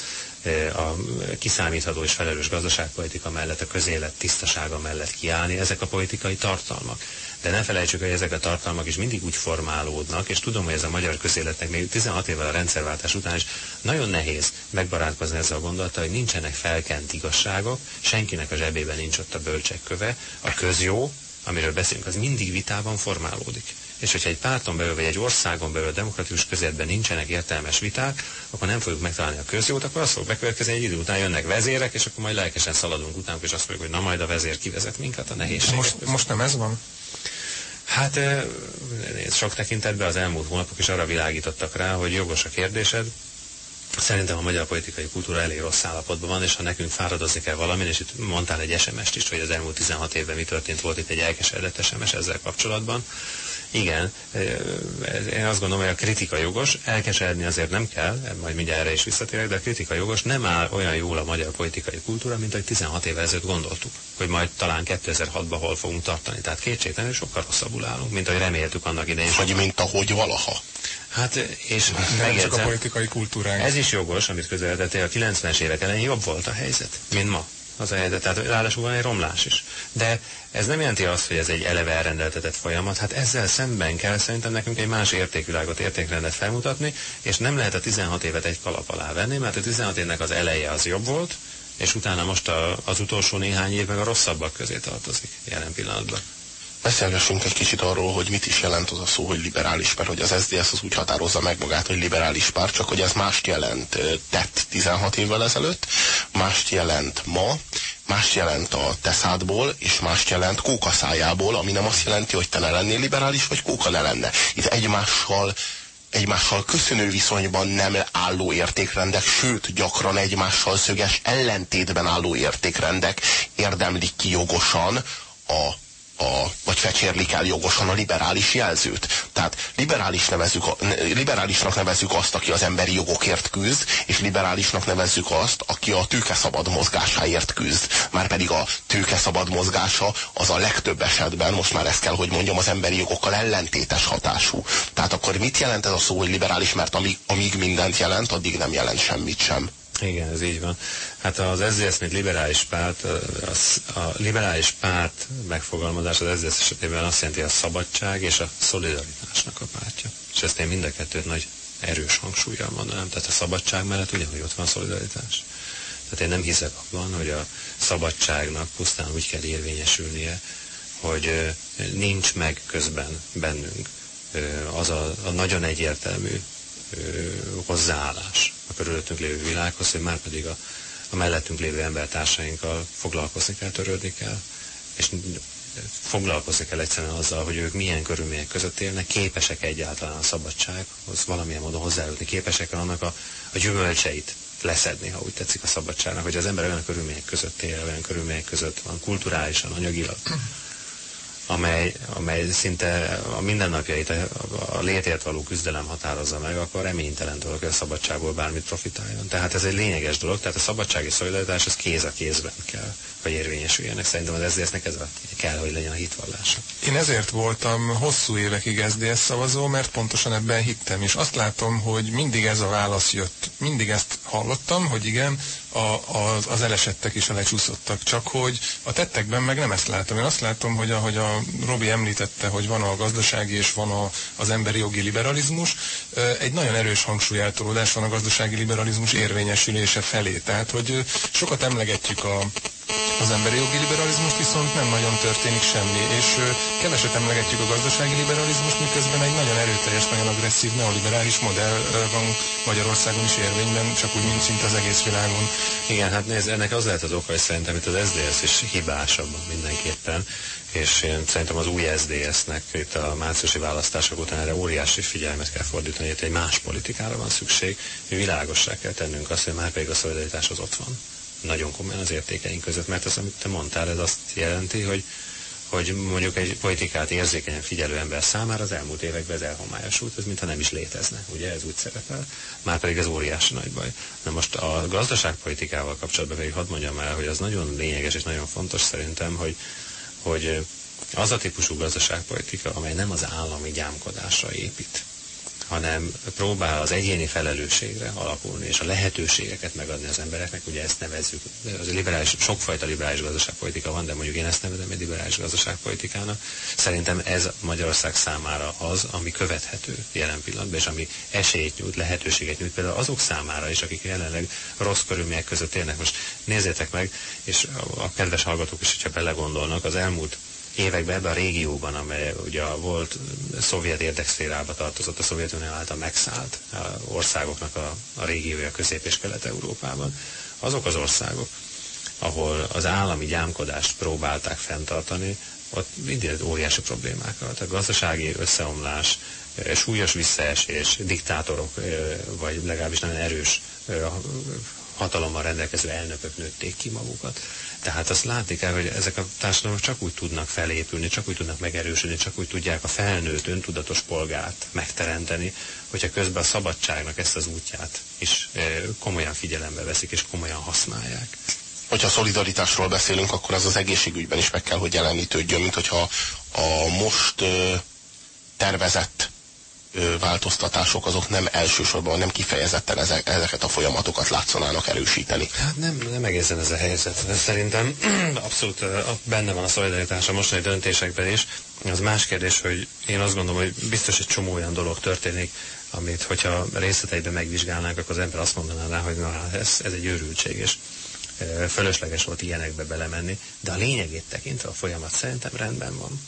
a kiszámítható és felelős gazdaságpolitika mellett, a közélet tisztasága mellett kiállni, ezek a politikai tartalmak. De ne felejtsük, hogy ezek a tartalmak is mindig úgy formálódnak, és tudom, hogy ez a magyar közéletnek még 16 évvel a rendszerváltás után is nagyon nehéz megbarátkozni ezzel a gondolattal, hogy nincsenek felkent igazságok, senkinek a zsebében nincs ott a bölcsekköve, a közjó, amiről beszélünk, az mindig vitában formálódik. És hogyha egy párton belül, vagy egy országon belül, a demokratikus közéletben nincsenek értelmes viták, akkor nem fogjuk megtalálni a közjót, akkor az fog bekövetkezni, egy idő után jönnek vezérek, és akkor majd lelkesen szaladunk utánuk, és azt mondjuk, hogy na majd a vezér kivezet minket a nehézségek. Most, most nem ez van? Hát sok tekintetben az elmúlt hónapok is arra világítottak rá, hogy jogos a kérdésed, Szerintem a magyar politikai kultúra elég rossz állapotban van, és ha nekünk fáradozni kell valamin, és itt mondtál egy SMS-t is, hogy az elmúlt 16 évben mi történt, volt itt egy elkeseredett SMS ezzel kapcsolatban. Igen, én azt gondolom, hogy a kritika jogos, elkeseredni azért nem kell, majd mindjárt erre is visszatérek, de a kritika jogos nem áll olyan jól a magyar politikai kultúra, mint ahogy 16 évvel ezelőtt gondoltuk, hogy majd talán 2006-ban hol fogunk tartani. Tehát kétségtelenül sokkal rosszabbul állunk, mint ahogy reméltük annak idején. Vagy mint ahogy valaha. Hát, és csak a politikai kultúránk. Ez is jogos, amit közvetettél, a 90-es évek elején jobb volt a helyzet, mint ma. Az a helyzet, tehát ráadásul van egy romlás is. De ez nem jelenti azt, hogy ez egy eleve elrendeltetett folyamat. Hát ezzel szemben kell szerintem nekünk egy más értékvilágot, értékrendet felmutatni, és nem lehet a 16 évet egy kalap alá venni, mert a 16 évnek az eleje az jobb volt, és utána most a, az utolsó néhány év meg a rosszabbak közé tartozik jelen pillanatban. Beszélgessünk egy kicsit arról, hogy mit is jelent az a szó, hogy liberális párt, hogy az SZDSZ az úgy határozza meg magát, hogy liberális párt, csak hogy ez mást jelent tett 16 évvel ezelőtt, mást jelent ma, mást jelent a teszádból, és mást jelent kókaszájából, ami nem azt jelenti, hogy te ne lennél liberális, vagy kóka ne lenne. Itt egymással egymással köszönő viszonyban nem álló értékrendek, sőt, gyakran egymással szöges ellentétben álló értékrendek érdemlik ki jogosan a a, vagy fecsérlik el jogosan a liberális jelzőt. Tehát liberális nevezzük, liberálisnak nevezzük azt, aki az emberi jogokért küzd, és liberálisnak nevezzük azt, aki a tőke szabad mozgásáért küzd. Márpedig a tőke szabad mozgása az a legtöbb esetben, most már ezt kell, hogy mondjam, az emberi jogokkal ellentétes hatású. Tehát akkor mit jelent ez a szó, hogy liberális, mert amíg, amíg mindent jelent, addig nem jelent semmit sem. Igen, ez így van. Hát az SZDSZ, mint liberális párt, az, a liberális párt megfogalmazás az SZDSZ esetében azt jelenti a szabadság és a szolidaritásnak a pártja. És ezt én mind a kettőt nagy erős hangsúlyjal mondanám. Tehát a szabadság mellett ugyanúgy ott van a szolidaritás. Tehát én nem hiszek abban, hogy a szabadságnak pusztán úgy kell érvényesülnie, hogy nincs meg közben bennünk az a, a nagyon egyértelmű hozzáállás a körülöttünk lévő világhoz, hogy már pedig a, a mellettünk lévő embertársainkkal foglalkozni kell, törődni kell, és foglalkozni kell egyszerűen azzal, hogy ők milyen körülmények között élnek, képesek egyáltalán a szabadsághoz valamilyen módon hozzájutni, képesek annak a, a gyümölcseit leszedni, ha úgy tetszik a szabadságnak, hogy az ember olyan körülmények között él, olyan körülmények között van, kulturálisan, anyagilag, amely, amely szinte a mindennapjait, a, a létért való küzdelem határozza meg, akkor reménytelen dolog, hogy a szabadságból bármit profitáljon. Tehát ez egy lényeges dolog, tehát a szabadság és szolidaritás az kéz a kézben kell, hogy érvényesüljenek. Szerintem az SZDSZ-nek ez a, kell, hogy legyen a hitvallása. Én ezért voltam hosszú évekig SZDSZ szavazó, mert pontosan ebben hittem, és azt látom, hogy mindig ez a válasz jött. Mindig ezt hallottam, hogy igen, a, az, az elesettek és a lecsúszottak, csak hogy a tettekben meg nem ezt látom. Én azt látom, hogy ahogy a Robi említette, hogy van a gazdasági és van a, az emberi jogi liberalizmus, egy nagyon erős hangsúlyeltolódás van a gazdasági liberalizmus érvényesülése felé. Tehát, hogy sokat emlegetjük a, az emberi jogi liberalizmus viszont nem nagyon történik semmi, és keveset emlegetjük a gazdasági liberalizmus, miközben egy nagyon erőteljes, nagyon agresszív neoliberális modell van Magyarországon is érvényben, csak úgy, mint szinte az egész világon. Igen, hát nézd, ennek az lehet az oka, hogy szerintem itt az SZDSZ is hibásabb mindenképpen, és én szerintem az új SZDSZ-nek itt a márciusi választások után erre óriási figyelmet kell fordítani, hogy egy más politikára van szükség, világossá kell tennünk azt, hogy már pedig a szolidaritás az ott van. Nagyon komolyan az értékeink között, mert az, amit te mondtál, ez azt jelenti, hogy, hogy mondjuk egy politikát érzékenyen figyelő ember számára az elmúlt években ez elhomályosult, ez mintha nem is létezne, ugye? Ez úgy szerepel, már pedig ez óriási nagy baj. Na most a gazdaságpolitikával kapcsolatban pedig hadd mondjam el, hogy az nagyon lényeges és nagyon fontos szerintem, hogy, hogy az a típusú gazdaságpolitika, amely nem az állami gyámkodásra épít, hanem próbál az egyéni felelősségre alapulni, és a lehetőségeket megadni az embereknek, ugye ezt nevezzük, az liberális, sokfajta liberális gazdaságpolitika van, de mondjuk én ezt nevezem egy liberális gazdaságpolitikának. Szerintem ez Magyarország számára az, ami követhető jelen pillanatban, és ami esélyt nyújt, lehetőséget nyújt például azok számára is, akik jelenleg rossz körülmények között élnek. Most nézzétek meg, és a kedves hallgatók is, hogyha belegondolnak, az elmúlt években ebben a régióban, amely ugye volt szovjet érdekszférába tartozott, a Szovjetunió által megszállt országoknak a, a régiója Közép- és Kelet-Európában, azok az országok, ahol az állami gyámkodást próbálták fenntartani, ott mindig óriási problémákkal. Tehát gazdasági összeomlás, súlyos visszaesés, diktátorok, vagy legalábbis nagyon erős hatalommal rendelkező elnökök nőtték ki magukat. Tehát azt látni kell, hogy ezek a társadalmak csak úgy tudnak felépülni, csak úgy tudnak megerősödni, csak úgy tudják a felnőtt, öntudatos polgárt megteremteni, hogyha közben a szabadságnak ezt az útját is komolyan figyelembe veszik és komolyan használják. Hogyha szolidaritásról beszélünk, akkor az az egészségügyben is meg kell, hogy jelenítődjön, mint hogyha a most tervezett változtatások azok nem elsősorban, nem kifejezetten ezek, ezeket a folyamatokat látszanának erősíteni. Hát nem, nem egészen ez a helyzet. Szerintem abszolút benne van a szolidaritás a mostani döntésekben is. Az más kérdés, hogy én azt gondolom, hogy biztos egy csomó olyan dolog történik, amit, hogyha részleteiben megvizsgálnánk, akkor az ember azt mondaná rá, hogy na, ez, ez egy őrültség, és fölösleges volt ilyenekbe belemenni, de a lényegét tekintve a folyamat szerintem rendben van.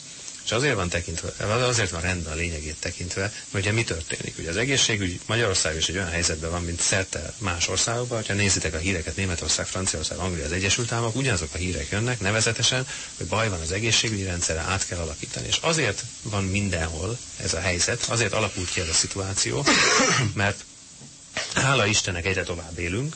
És azért van tekintve, azért van rendben a lényegét tekintve, mert ugye mi történik? Ugye az egészségügy Magyarország is egy olyan helyzetben van, mint szerte más országokban, ha nézitek a híreket, Németország, Franciaország, Anglia, az Egyesült Államok, ugyanazok a hírek jönnek, nevezetesen, hogy baj van az egészségügyi rendszerre, át kell alakítani. És azért van mindenhol ez a helyzet, azért alakult ki ez a szituáció, mert hála Istennek egyre tovább élünk,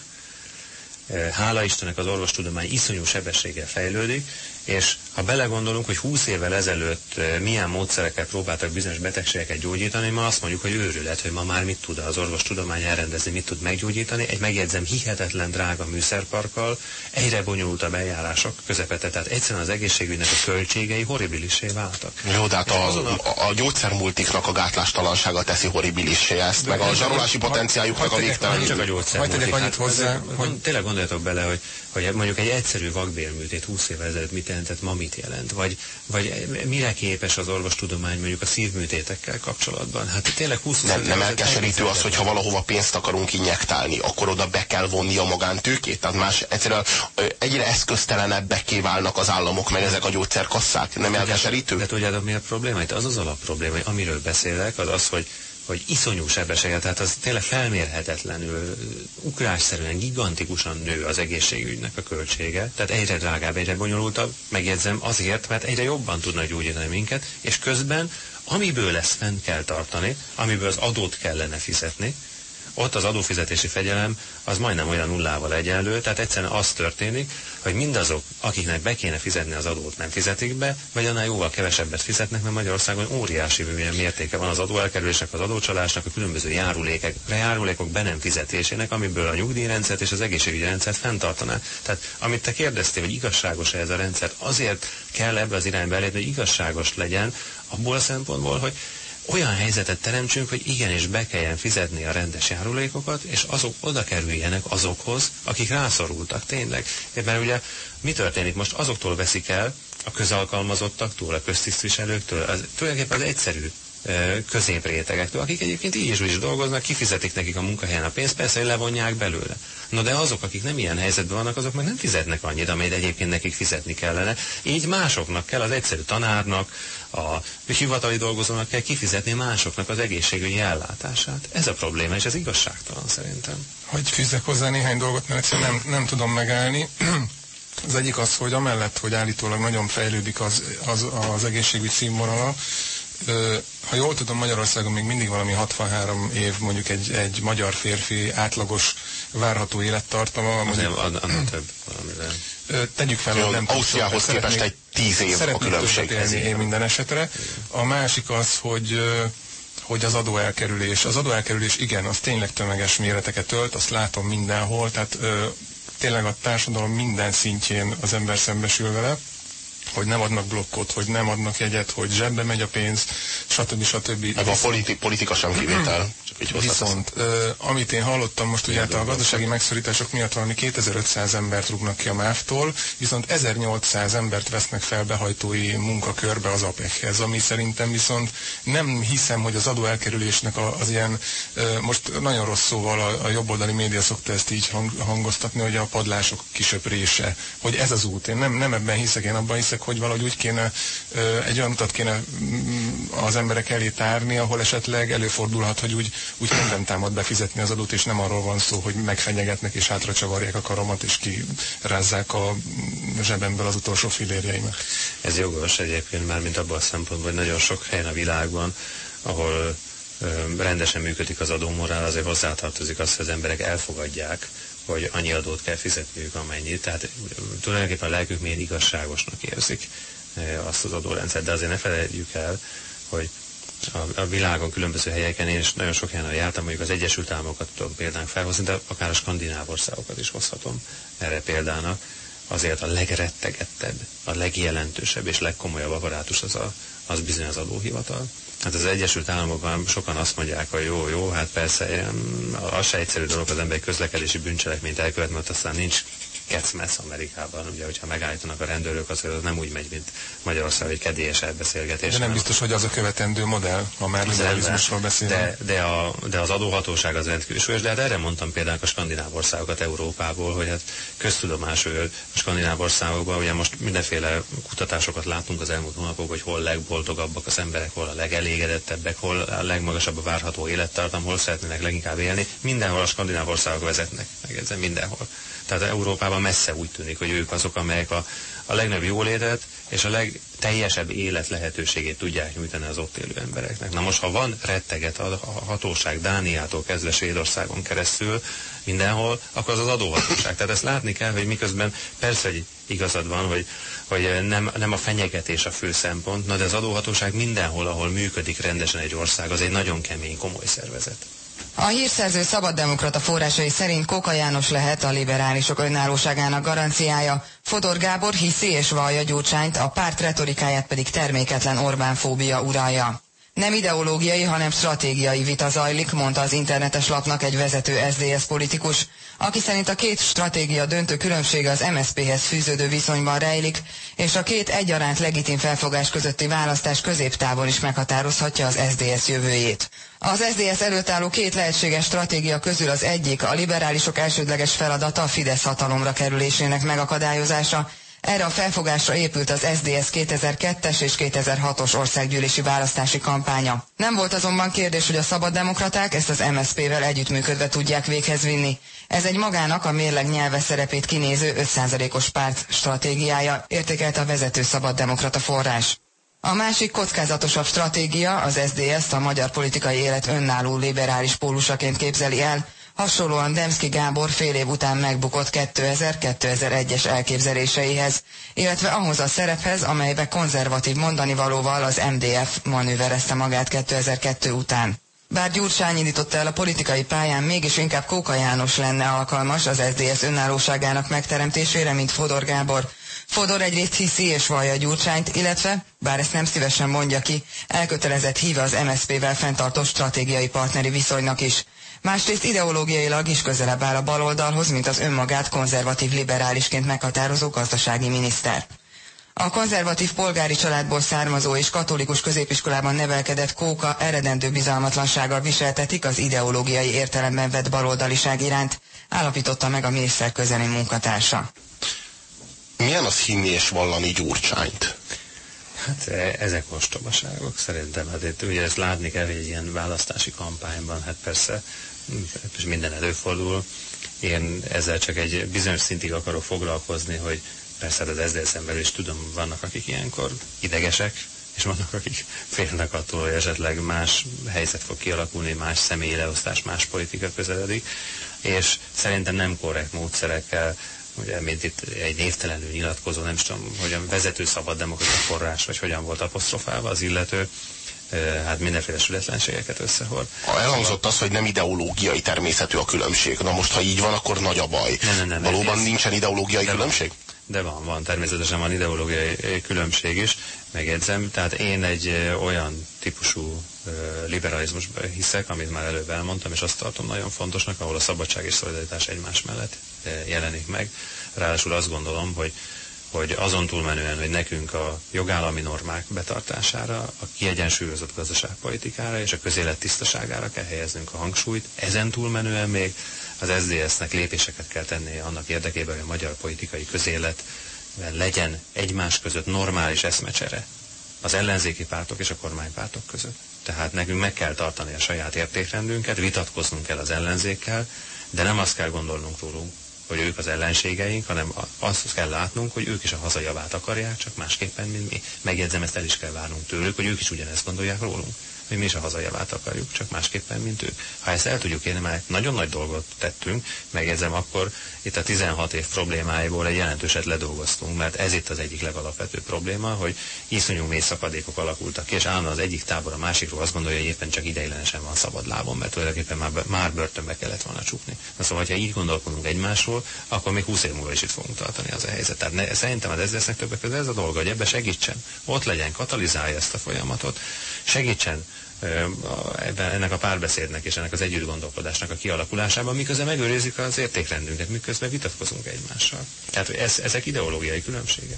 hála Istennek az orvostudomány iszonyú sebességgel fejlődik, és ha belegondolunk, hogy 20 évvel ezelőtt milyen módszerekkel próbáltak bizonyos betegségeket gyógyítani, ma azt mondjuk, hogy őrület, hogy ma már mit tud az orvostudomány elrendezni, mit tud meggyógyítani. Egy megjegyzem hihetetlen drága műszerparkkal, egyre bonyolultabb eljárások közepette, tehát egyszerűen az egészségügynek a költségei horribilisé váltak. Jó, de hát a, a, a gyógyszermultiknak a gátlástalansága teszi horribilisé ezt, de meg a zsarolási potenciáljuk, meg a végtelen. Csak a gyógyszermultik. Hát, hozzá, hogy... Tényleg gondoljatok bele, hogy, hogy mondjuk egy egyszerű vakbélműtét 20 évvel ezelőtt mit jelentett, ma mit jelent? Vagy, vagy mire képes az orvostudomány mondjuk a szívműtétekkel kapcsolatban? Hát tényleg 20 Nem, nem elkeserítő az, hogyha valahova pénzt akarunk injektálni, akkor oda be kell vonni a magántőkét? Tehát más egyszerűen egyre eszköztelenebbeké válnak az államok, meg ezek a gyógyszerkasszák. Nem elkeserítő? De tudjátok mi a probléma? Itt az az alap probléma, hogy amiről beszélek, az az, hogy hogy iszonyú sebességgel, tehát az tényleg felmérhetetlenül, ugrásszerűen, gigantikusan nő az egészségügynek a költsége, tehát egyre drágább, egyre bonyolultabb, megjegyzem azért, mert egyre jobban tudnak gyógyítani minket, és közben amiből ezt fent kell tartani, amiből az adót kellene fizetni, ott az adófizetési fegyelem az majdnem olyan nullával egyenlő, tehát egyszerűen az történik, hogy mindazok, akiknek be kéne fizetni az adót, nem fizetik be, vagy annál jóval kevesebbet fizetnek, mert Magyarországon óriási mértéke van az adóelkerülésnek, az adócsalásnak, a különböző járulékek, járulékok be nem fizetésének, amiből a nyugdíjrendszert és az egészségügyi rendszert fenntartaná. Tehát amit te kérdeztél, hogy igazságos-e ez a rendszer, azért kell ebbe az irányba elérni, hogy igazságos legyen, abból a szempontból, hogy olyan helyzetet teremtsünk, hogy igenis be kelljen fizetni a rendes járulékokat, és azok oda kerüljenek azokhoz, akik rászorultak tényleg. Mert ugye mi történik most? Azoktól veszik el, a közalkalmazottaktól, a köztisztviselőktől, az, tulajdonképpen az egyszerű középrétegektől, akik egyébként így is, is dolgoznak, kifizetik nekik a munkahelyen a pénzt, persze, hogy levonják belőle. Na de azok, akik nem ilyen helyzetben vannak, azok meg nem fizetnek annyit, amit egyébként nekik fizetni kellene. Így másoknak kell, az egyszerű tanárnak, a hivatali dolgozónak kell kifizetni másoknak az egészségügyi ellátását. Ez a probléma, és ez igazságtalan szerintem. Hogy fűzzek hozzá néhány dolgot, mert egyszerűen nem, nem tudom megállni. Az egyik az, hogy amellett, hogy állítólag nagyon fejlődik az, az, az egészségügy színvonala, ha jól tudom, Magyarországon még mindig valami 63 év mondjuk egy, egy magyar férfi átlagos várható élettartama. Mondjuk, nem, annál több valamivel. Tegyük fel, hogy nem Ausztriához képest egy 10 év a különbség. Élni én minden esetre. A másik az, hogy hogy az adóelkerülés. Az adóelkerülés igen, az tényleg tömeges méreteket ölt, azt látom mindenhol, tehát ö, tényleg a társadalom minden szintjén az ember szembesül vele hogy nem adnak blokkot, hogy nem adnak jegyet, hogy zsebbe megy a pénz, stb. stb. Ebben a politi politika sem kivétel. Csak így Viszont, ö, amit én hallottam most, ugye hát a gazdasági megszorítások miatt valami 2500 embert rúgnak ki a MÁV-tól, viszont 1800 embert vesznek fel behajtói munkakörbe az APEC-hez, ami szerintem viszont nem hiszem, hogy az adóelkerülésnek a, az ilyen, ö, most nagyon rossz szóval a, a jobboldali média szokta ezt így hang, hangoztatni, hogy a padlások kisöprése, hogy ez az út. Én nem, nem ebben hiszek, én abban hiszek, hogy valahogy úgy kéne, egy olyan utat kéne mm, az emberek elé tárni, ahol esetleg előfordulhat, hogy úgy, úgy nem támad befizetni az adót, és nem arról van szó, hogy megfenyegetnek és hátra csavarják a karomat, és kirázzák a zsebemből az utolsó filérjeimet. Ez jogos egyébként már, mint abban a szempontból, hogy nagyon sok helyen a világban, ahol rendesen működik az adómorál, azért hozzátartozik az, hogy az emberek elfogadják, hogy annyi adót kell fizetniük, amennyit. Tehát tulajdonképpen a lelkük milyen igazságosnak érzik azt az adórendszer. De azért ne felejtjük el, hogy a, a világon különböző helyeken, én is nagyon sok helyen jártam, mondjuk az Egyesült Államokat tudok példánk felhozni, de akár a skandináv országokat is hozhatom erre példának. Azért a legrettegettebb, a legjelentősebb és legkomolyabb apparátus az, a, az bizony az adóhivatal. Hát az Egyesült Államokban sokan azt mondják, hogy jó, jó, hát persze, az se egyszerű dolog az ember közlekedési bűncselekményt elkövetni, mert aztán nincs kecmesz Amerikában, ugye, hogyha megállítanak a rendőrök, az, az nem úgy megy, mint Magyarország, hogy kedélyes elbeszélgetés. De nem biztos, hogy az a követendő modell, ha már liberalizmusról beszélünk. De, de, a, de az adóhatóság az rendkívül súlyos, de hát erre mondtam például a skandináv országokat Európából, hogy hát köztudomás, hogy a skandináv országokban ugye most mindenféle kutatásokat látunk az elmúlt hónapokban, hogy hol legboldogabbak az emberek, hol a legelégedettebbek, hol a legmagasabb a várható élettartam, hol szeretnének leginkább élni. Mindenhol a skandináv országok vezetnek, megjegyzem, mindenhol. Tehát Európában messze úgy tűnik, hogy ők azok, amelyek a, a legnagyobb jólétet és a legteljesebb élet lehetőségét tudják nyújtani az ott élő embereknek. Na most, ha van retteget a hatóság Dániától kezdve Svédországon keresztül mindenhol, akkor az az adóhatóság. Tehát ezt látni kell, hogy miközben persze, hogy igazad van, hogy, hogy nem, nem a fenyegetés a fő szempont, na de az adóhatóság mindenhol, ahol működik rendesen egy ország, az egy nagyon kemény, komoly szervezet. A hírszerző szabaddemokrata forrásai szerint Kóka János lehet a liberálisok önállóságának garanciája. Fodor Gábor hiszi és vallja Gyurcsányt, a párt retorikáját pedig terméketlen Orbán fóbia uralja. Nem ideológiai, hanem stratégiai vita zajlik, mondta az internetes lapnak egy vezető SZDSZ politikus, aki szerint a két stratégia döntő különbsége az MSZP-hez fűződő viszonyban rejlik, és a két egyaránt legitim felfogás közötti választás középtávon is meghatározhatja az SZDSZ jövőjét. Az SZDSZ előtt álló két lehetséges stratégia közül az egyik a liberálisok elsődleges feladata a Fidesz hatalomra kerülésének megakadályozása, erre a felfogásra épült az SDS 2002-es és 2006-os országgyűlési választási kampánya. Nem volt azonban kérdés, hogy a szabaddemokraták ezt az MSZP-vel együttműködve tudják véghez vinni. Ez egy magának a mérleg nyelve szerepét kinéző 5%-os párt stratégiája, értékelte a vezető szabaddemokrata forrás. A másik kockázatosabb stratégia az SDS-t a magyar politikai élet önálló liberális pólusaként képzeli el, hasonlóan Demszki Gábor fél év után megbukott 2000-2001-es elképzeléseihez, illetve ahhoz a szerephez, amelybe konzervatív mondani valóval az MDF manőverezte magát 2002 után. Bár Gyurcsány indította el a politikai pályán, mégis inkább Kóka János lenne alkalmas az SZDSZ önállóságának megteremtésére, mint Fodor Gábor. Fodor egyrészt hiszi és vallja Gyurcsányt, illetve, bár ezt nem szívesen mondja ki, elkötelezett híve az MSZP-vel fenntartó stratégiai partneri viszonynak is másrészt ideológiailag is közelebb áll a baloldalhoz, mint az önmagát konzervatív liberálisként meghatározó gazdasági miniszter. A konzervatív polgári családból származó és katolikus középiskolában nevelkedett Kóka eredendő bizalmatlansággal viseltetik az ideológiai értelemben vett baloldaliság iránt, állapította meg a miniszter közeli munkatársa. Milyen az hinni és vallani gyurcsányt? Hát e, ezek ostobaságok szerintem. Hát itt ugye ezt látni kell, egy ilyen választási kampányban, hát persze és minden előfordul. Én ezzel csak egy bizonyos szintig akarok foglalkozni, hogy persze az SZDSZ-en belül is tudom, vannak akik ilyenkor idegesek, és vannak akik félnek attól, hogy esetleg más helyzet fog kialakulni, más személyi leosztás, más politika közeledik, és szerintem nem korrekt módszerekkel ugye, mint itt egy névtelenül nyilatkozó, nem is tudom, hogyan vezető szabad demokrata forrás, vagy hogyan volt apostrofálva az illető, hát mindenféle sületlenségeket összehord. Elhangzott az, hogy nem ideológiai természetű a különbség. Na most, ha így van, akkor nagy a baj. Nem, nem, nem, Valóban egész. nincsen ideológiai nem, különbség? de van, van, természetesen van ideológiai különbség is, megjegyzem. Tehát én egy olyan típusú liberalizmusban hiszek, amit már előbb elmondtam, és azt tartom nagyon fontosnak, ahol a szabadság és szolidaritás egymás mellett jelenik meg. Ráadásul azt gondolom, hogy hogy azon túlmenően, hogy nekünk a jogállami normák betartására, a kiegyensúlyozott gazdaságpolitikára és a közélet tisztaságára kell helyeznünk a hangsúlyt, ezen túlmenően még az SZDSZ-nek lépéseket kell tennie annak érdekében, hogy a magyar politikai közélet legyen egymás között normális eszmecsere az ellenzéki pártok és a kormánypártok között. Tehát nekünk meg kell tartani a saját értékrendünket, vitatkoznunk kell az ellenzékkel, de nem azt kell gondolnunk rólunk, hogy ők az ellenségeink, hanem azt kell látnunk, hogy ők is a hazajavát akarják, csak másképpen, mint mi. Megjegyzem, ezt el is kell várnunk tőlük, hogy ők is ugyanezt gondolják rólunk hogy mi is a hazajavát akarjuk, csak másképpen, mint ők. Ha ezt el tudjuk érni, mert nagyon nagy dolgot tettünk, megjegyzem, akkor itt a 16 év problémáiból egy jelentőset ledolgoztunk, mert ez itt az egyik legalapvetőbb probléma, hogy iszonyú mély szakadékok alakultak ki, és állandóan az egyik tábor a másikról azt gondolja, hogy éppen csak ideiglenesen van szabad lábon, mert tulajdonképpen már, már börtönbe kellett volna csukni. Na szóval, ha így gondolkodunk egymásról, akkor még 20 év múlva is itt fogunk tartani az a helyzet. Tehát ne, szerintem az ezzel többek között ez a dolga, hogy ebbe segítsen. Ott legyen, katalizálja ezt a folyamatot, segítsen ennek a párbeszédnek és ennek az együtt gondolkodásnak a kialakulásában, miközben megőrizzük az értékrendünket, miközben vitatkozunk egymással. Tehát ez, ezek ideológiai különbségek.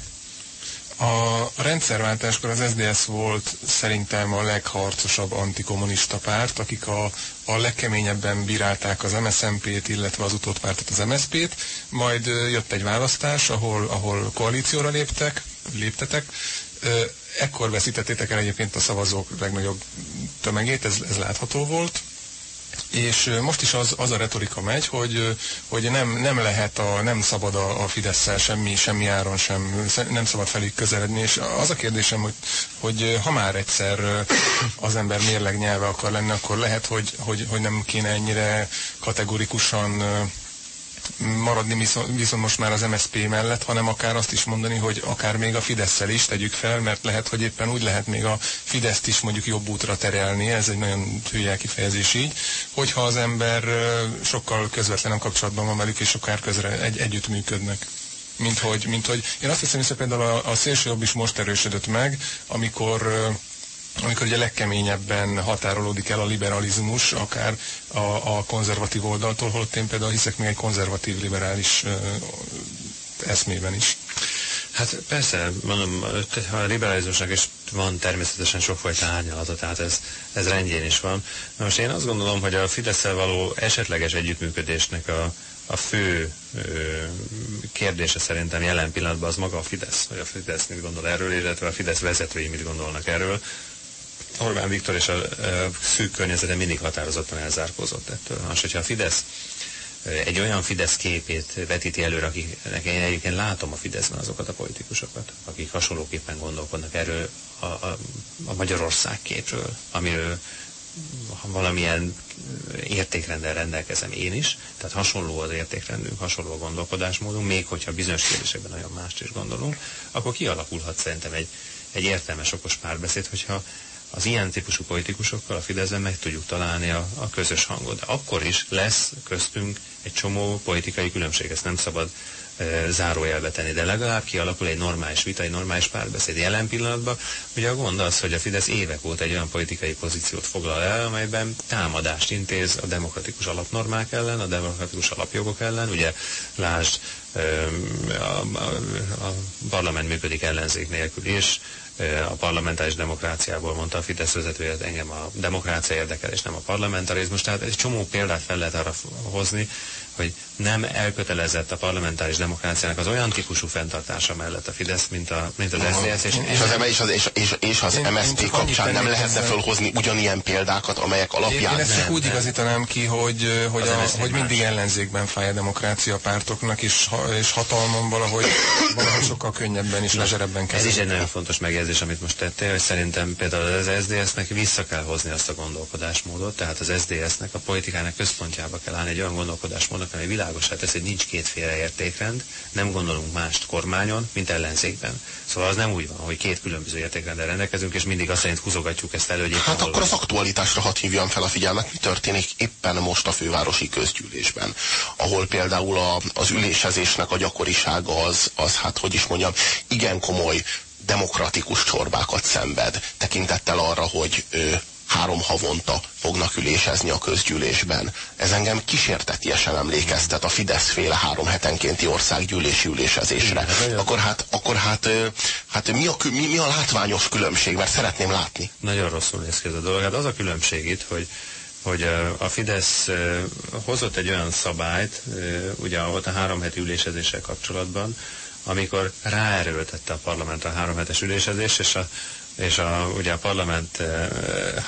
A rendszerváltáskor az SDS volt szerintem a legharcosabb antikommunista párt, akik a, a legkeményebben bírálták az MSZMP-t, illetve az utódpártot, az MSZP-t. Majd jött egy választás, ahol, ahol koalícióra léptek, léptetek ekkor veszítettétek el egyébként a szavazók legnagyobb tömegét, ez, ez látható volt. És most is az, az a retorika megy, hogy, hogy nem, nem lehet, a, nem szabad a, a fidesz semmi, semmi áron sem, nem szabad felük közeledni, és az a kérdésem, hogy, hogy ha már egyszer az ember mérleg nyelve akar lenni, akkor lehet, hogy, hogy, hogy nem kéne ennyire kategorikusan maradni viszont, most már az MSP mellett, hanem akár azt is mondani, hogy akár még a fidesz is tegyük fel, mert lehet, hogy éppen úgy lehet még a Fideszt is mondjuk jobb útra terelni, ez egy nagyon hülye kifejezés így, hogyha az ember sokkal közvetlenebb kapcsolatban van velük, és akár közre egy, együtt működnek mint hogy, mint hogy én azt hiszem, hogy például a, a szélső jobb is most erősödött meg, amikor amikor ugye legkeményebben határolódik el a liberalizmus, akár a, a konzervatív oldaltól, holott én például hiszek még egy konzervatív liberális uh, eszmében is. Hát persze, mondom, a liberalizmusnak is van természetesen sokfajta árnyalata, tehát ez, ez rendjén is van. Na most én azt gondolom, hogy a fidesz való esetleges együttműködésnek a, a fő ö, kérdése szerintem jelen pillanatban az maga a Fidesz, hogy a Fidesz mit gondol erről, illetve a Fidesz vezetői mit gondolnak erről. Orbán Viktor és a, a szűk környezete mindig határozottan elzárkózott ettől. Most, hogyha a Fidesz egy olyan Fidesz képét vetíti előre, akiknek én egyébként látom a Fideszben azokat a politikusokat, akik hasonlóképpen gondolkodnak erről a, a, a Magyarország képről, amiről valamilyen értékrendel rendelkezem én is, tehát hasonló az értékrendünk, hasonló a gondolkodásmódunk, még hogyha bizonyos kérdésekben nagyon mást is gondolunk, akkor kialakulhat szerintem egy, egy értelmes, okos párbeszéd, hogyha az ilyen típusú politikusokkal a Fideszben meg tudjuk találni a, a közös hangot. De akkor is lesz köztünk egy csomó politikai különbség, ezt nem szabad e, zárójelbe tenni, de legalább kialakul egy normális vita, egy normális párbeszéd. Jelen pillanatban ugye a gond az, hogy a Fidesz évek óta egy olyan politikai pozíciót foglal el, amelyben támadást intéz a demokratikus alapnormák ellen, a demokratikus alapjogok ellen, ugye lásd, a, a, a parlament működik ellenzék nélkül is, a parlamentáris demokráciából mondta a Fidesz vezetője, hogy engem a demokrácia érdekel, és nem a parlamentarizmus. Tehát egy csomó példát fel lehet arra hozni, hogy nem elkötelezett a parlamentáris demokráciának az olyan típusú fenntartása mellett a Fidesz, mint, a, mint az SZDSZ. És, és, az, és, az, és, és, és az én, MSZP én kapcsán nem lehetne fölhozni ugyanilyen példákat, amelyek alapján... Én, én ezt csak úgy igazítanám ki, hogy, hogy, a, hogy mindig ellenzékben fáj a demokrácia pártoknak, és, és hatalmon valahogy, valahogy sokkal könnyebben és lezerebben kell. Ez is egy nagyon fontos megjegyzés, amit most tettél, hogy szerintem például az SZDSZ-nek vissza kell hozni azt a gondolkodásmódot, tehát az SZDSZ-nek a politikának központjába kell állni egy olyan gondolkodásmódot, annak, ami világosá tesz, hogy nincs kétféle értékrend, nem gondolunk mást kormányon, mint ellenzékben. Szóval az nem úgy van, hogy két különböző értékrenddel rendelkezünk, és mindig azt szerint húzogatjuk ezt elő, hogy Hát akkor az aktualitásra hadd hívjam fel a figyelmet, mi történik éppen most a fővárosi közgyűlésben, ahol például a, az ülésezésnek a gyakorisága az, az, hát hogy is mondjam, igen komoly demokratikus csorbákat szenved, tekintettel arra, hogy ö, három havonta fognak ülésezni a közgyűlésben. Ez engem kísértetiesen emlékeztet a Fidesz féle három hetenkénti országgyűlési ülésezésre. Akkor hát, akkor hát, hát mi, a, mi, mi a látványos különbség? Mert szeretném látni. Nagyon rosszul néz ki ez a dolog. Hát az a különbség itt, hogy hogy a Fidesz hozott egy olyan szabályt, ugye ott a három heti ülésezéssel kapcsolatban, amikor ráerőltette a parlament a három hetes ülésezést, és a, és a, ugye a parlament e,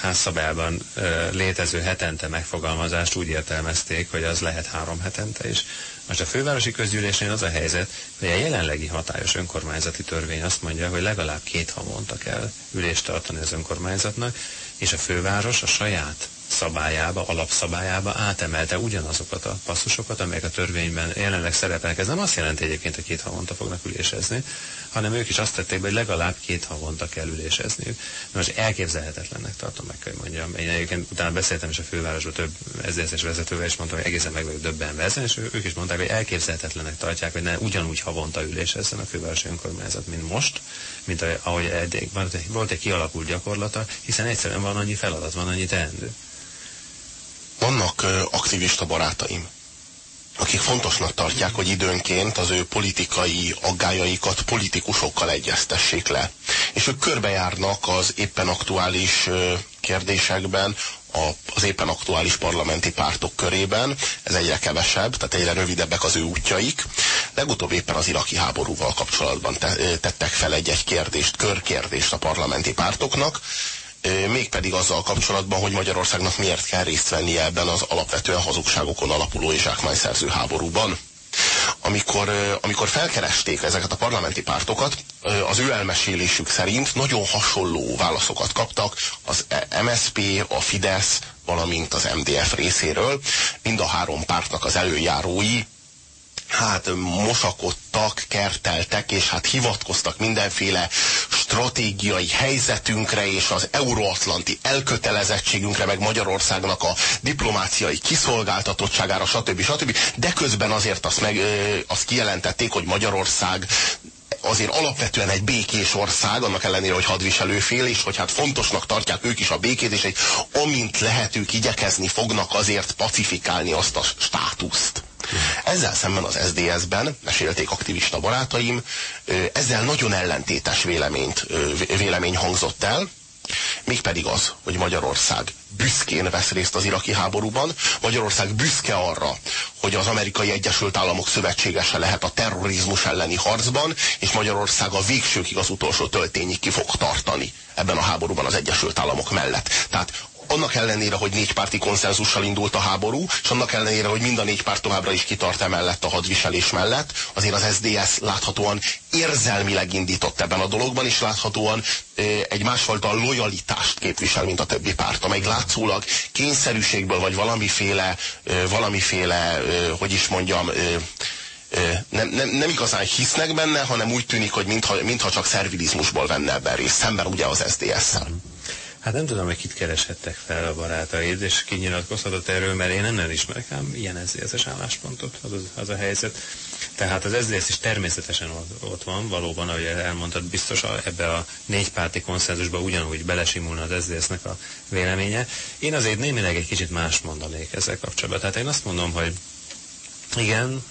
házszabályában e, létező hetente megfogalmazást úgy értelmezték, hogy az lehet három hetente is. Most a fővárosi közgyűlésnél az a helyzet, hogy a jelenlegi hatályos önkormányzati törvény azt mondja, hogy legalább két havonta kell ülést tartani az önkormányzatnak, és a főváros a saját szabályába, alapszabályába átemelte ugyanazokat a passzusokat, amelyek a törvényben jelenleg szerepelnek. Ez nem azt jelenti egyébként, hogy két havonta fognak ülésezni, hanem ők is azt tették, hogy legalább két havonta kell ülésezniük. Most elképzelhetetlennek tartom meg, hogy mondjam. Én egyébként utána beszéltem is a fővárosban több SZDSZ-es vezetővel, és mondtam, hogy egészen meg vagyok döbbenve ezen, és ők is mondták, hogy elképzelhetetlennek tartják, hogy ne ugyanúgy havonta ülésezzen a fővárosi önkormányzat, mint most, mint ahogy eddig volt egy kialakult gyakorlata, hiszen egyszerűen van annyi feladat, van annyi teendő. Vannak aktivista barátaim, akik fontosnak tartják, hogy időnként az ő politikai aggájaikat politikusokkal egyeztessék le. És ők körbejárnak az éppen aktuális kérdésekben, az éppen aktuális parlamenti pártok körében, ez egyre kevesebb, tehát egyre rövidebbek az ő útjaik. Legutóbb éppen az iraki háborúval kapcsolatban tettek fel egy-egy kérdést, körkérdést a parlamenti pártoknak, mégpedig azzal kapcsolatban, hogy Magyarországnak miért kell részt vennie ebben az alapvetően hazugságokon alapuló és zsákmányszerző háborúban. Amikor, amikor felkeresték ezeket a parlamenti pártokat, az ő elmesélésük szerint nagyon hasonló válaszokat kaptak az MSP, a Fidesz, valamint az MDF részéről. Mind a három pártnak az előjárói hát mosakodtak, kerteltek, és hát hivatkoztak mindenféle stratégiai helyzetünkre és az euróatlanti elkötelezettségünkre, meg Magyarországnak a diplomáciai kiszolgáltatottságára, stb. stb. De közben azért azt, meg, azt kijelentették, hogy Magyarország azért alapvetően egy békés ország, annak ellenére, hogy hadviselő fél, és hogy hát fontosnak tartják ők is a békét, és egy amint lehet ők igyekezni fognak azért pacifikálni azt a státuszt. Ezzel szemben az SDS-ben, mesélték aktivista barátaim, ezzel nagyon ellentétes véleményt, vélemény hangzott el, mégpedig az, hogy Magyarország büszkén vesz részt az iraki háborúban, Magyarország büszke arra, hogy az amerikai Egyesült Államok szövetségese lehet a terrorizmus elleni harcban, és Magyarország a végsőkig az utolsó töltényig ki fog tartani ebben a háborúban az Egyesült Államok mellett. Tehát annak ellenére, hogy négy párti konszenzussal indult a háború, és annak ellenére, hogy mind a négy párt továbbra is kitart emellett a hadviselés mellett, azért az SDS láthatóan érzelmileg indított ebben a dologban, és láthatóan egy másfajta lojalitást képvisel, mint a többi párt, amely látszólag kényszerűségből, vagy valamiféle, valamiféle, hogy is mondjam, nem, nem, nem igazán hisznek benne, hanem úgy tűnik, hogy mintha, mintha csak szervilizmusból venne ebben részt, szemben ugye az SDS-szel. Hát nem tudom, hogy kit kereshettek fel a barátaid, és ki nyilatkozhatott erről, mert én nem ismerek ám ilyen SZDSZ-es álláspontot, az, az a helyzet. Tehát az SZDSZ is természetesen ott van, valóban, ahogy elmondtad, biztos ebbe a négypárti konszenzusba ugyanúgy belesimulna az SZDSZ-nek a véleménye. Én azért némileg egy kicsit más mondanék ezzel kapcsolatban. Tehát én azt mondom, hogy igen,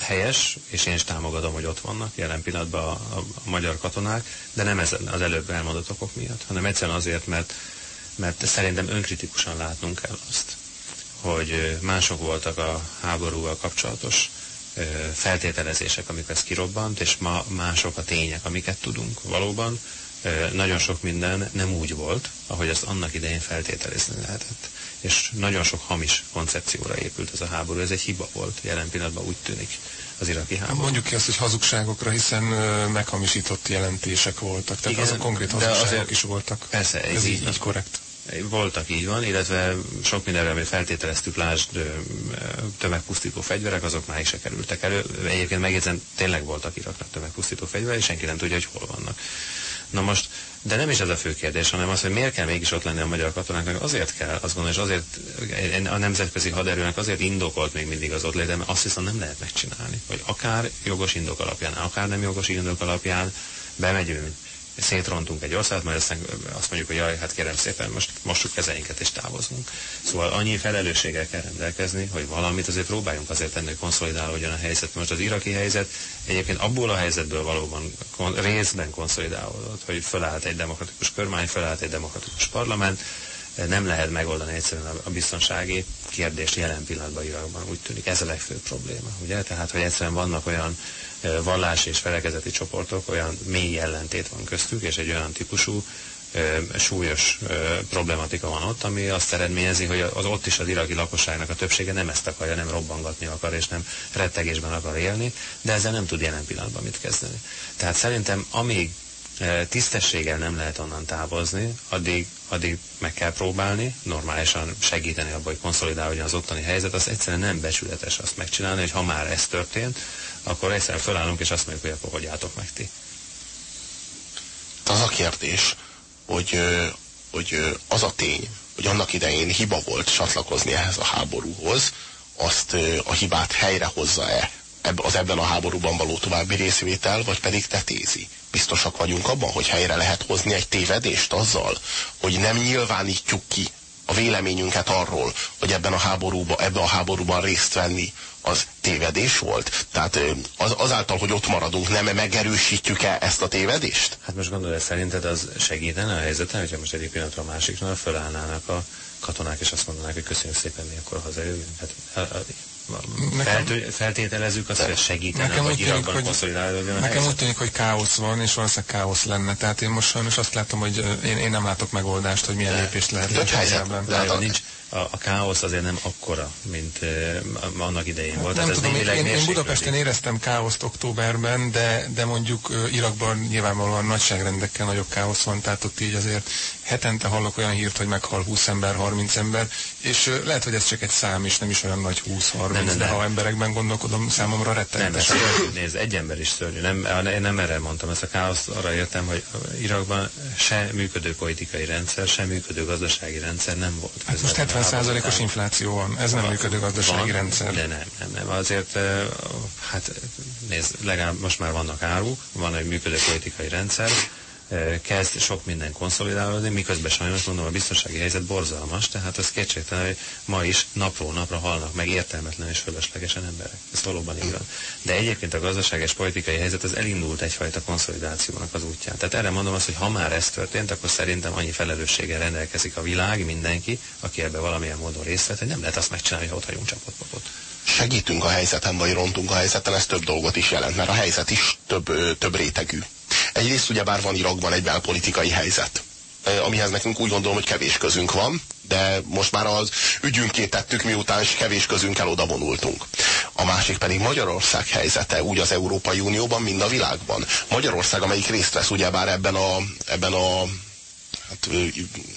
helyes, és én is támogatom, hogy ott vannak jelen pillanatban a, a, a magyar katonák, de nem ez az előbb elmondott okok miatt, hanem egyszerűen azért, mert, mert szerintem önkritikusan látnunk kell azt, hogy mások voltak a háborúval kapcsolatos feltételezések, amikor ez kirobbant, és ma mások a tények, amiket tudunk valóban. Nagyon sok minden nem úgy volt, ahogy azt annak idején feltételezni lehetett és nagyon sok hamis koncepcióra épült ez a háború. Ez egy hiba volt, jelen pillanatban úgy tűnik az iraki háború. Mondjuk ki azt, hogy hazugságokra, hiszen meghamisított jelentések voltak. Tehát Igen, azok konkrét hazugságok azért, is voltak. Persze, ez, ez így, így korrekt. Voltak, így van, illetve sok mindenre, amit feltételeztük, lásd tömegpusztító fegyverek, azok már is se kerültek elő. Egyébként megjegyzem, tényleg voltak Iraknak tömegpusztító fegyverek, és senki nem tudja, hogy hol vannak. Na most, de nem is ez a fő kérdés, hanem az, hogy miért kell mégis ott lenni a magyar katonáknak. Azért kell, azt gondolom, és azért a nemzetközi haderőnek azért indokolt még mindig az ott léte, mert azt viszont nem lehet megcsinálni. Hogy akár jogos indok alapján, akár nem jogos indok alapján bemegyünk, szétrontunk egy országot, majd aztán azt mondjuk, hogy jaj, hát kérem szépen, most mossuk kezeinket és távozunk. Szóval annyi felelősséggel kell rendelkezni, hogy valamit azért próbáljunk azért tenni, hogy konszolidálódjon a helyzet. Most az iraki helyzet egyébként abból a helyzetből valóban kon, részben konszolidálódott, hogy fölállt egy demokratikus kormány, fölállt egy demokratikus parlament, nem lehet megoldani egyszerűen a biztonsági kérdést jelen pillanatban Irakban, úgy tűnik. Ez a legfőbb probléma, ugye? Tehát, hogy egyszerűen vannak olyan vallás és felekezeti csoportok, olyan mély ellentét van köztük, és egy olyan típusú súlyos problematika van ott, ami azt eredményezi, hogy az ott is az iraki lakosságnak a többsége nem ezt akarja, nem robbangatni akar, és nem rettegésben akar élni, de ezzel nem tud jelen pillanatban mit kezdeni. Tehát szerintem amíg tisztességgel nem lehet onnan távozni, addig, addig meg kell próbálni, normálisan segíteni abban, hogy konszolidálódjon az ottani helyzet, az egyszerűen nem becsületes azt megcsinálni, hogy ha már ez történt, akkor egyszerűen felállunk, és azt mondjuk, hogy akkor hogy álltok meg ti. Az a kérdés, hogy, hogy az a tény, hogy annak idején hiba volt csatlakozni ehhez a háborúhoz, azt a hibát helyrehozza-e az ebben a háborúban való további részvétel, vagy pedig tetézi. Biztosak vagyunk abban, hogy helyre lehet hozni egy tévedést azzal, hogy nem nyilvánítjuk ki a véleményünket arról, hogy ebben a háborúban, ebben a háborúban részt venni az tévedés volt? Tehát az, azáltal, hogy ott maradunk, nem megerősítjük-e ezt a tévedést? Hát most gondolod, szerinted az segítene a helyzeten, hogyha most egyik pillanatra a másiknál fölállnának a katonák, és azt mondanák, hogy köszönjük szépen, mi akkor hazajövünk. Hát, Nekem, feltételezzük azt, hogy ez segítene, nekem vagy Irakban konszolidálódjon Nekem úgy tűnik, hogy káosz van, és valószínűleg káosz lenne. Tehát én most sajnos azt látom, hogy én, én nem látok megoldást, hogy milyen lépést lehet. De, helyzet, de, de, nincs, a, a káosz azért nem akkora, mint uh, annak idején volt. Nem tudom, én, én Budapesten éreztem káoszt októberben, de, de mondjuk uh, Irakban nyilvánvalóan nagyságrendekkel nagyobb káosz van, tehát ott így azért hetente hallok olyan hírt, hogy meghal 20 ember, 30 ember, és uh, lehet, hogy ez csak egy szám, és nem is olyan nagy 20-30, de nem. ha emberekben gondolkodom, számomra rettenetes. Nem, nézd, egy ember is szörnyű. Nem, én nem erre mondtam ezt a káoszt, arra értem, hogy Irakban se működő politikai rendszer, se működő gazdasági rendszer nem volt. Hát most 70%-os infláció van, ez nem működő gazdasági van, rendszer. De nem, nem, nem. Azért, hát nézd, legalább most már vannak áruk, van egy működő politikai rendszer, kezd sok minden konszolidálódni, miközben sajnos mondom, a biztonsági helyzet borzalmas, tehát ez kétségtelen, hogy ma is napról napra halnak meg értelmetlen és fölöslegesen emberek. Ez valóban igaz. De egyébként a gazdaság és politikai helyzet az elindult egyfajta konszolidációnak az útján. Tehát erre mondom azt, hogy ha már ez történt, akkor szerintem annyi felelősséggel rendelkezik a világ, mindenki, aki ebbe valamilyen módon részt vett, hogy nem lehet azt megcsinálni, hogy ott hagyunk csapatpapot segítünk a helyzeten, vagy rontunk a helyzeten, ez több dolgot is jelent, mert a helyzet is több, több rétegű. Egyrészt ugyebár van Irakban egy belpolitikai helyzet, amihez nekünk úgy gondolom, hogy kevés közünk van, de most már az ügyünként tettük, miután kevés közünkkel oda. A másik pedig Magyarország helyzete, úgy az Európai Unióban, mind a világban. Magyarország, amelyik részt vesz ugyebár ebben a, ebben a hát,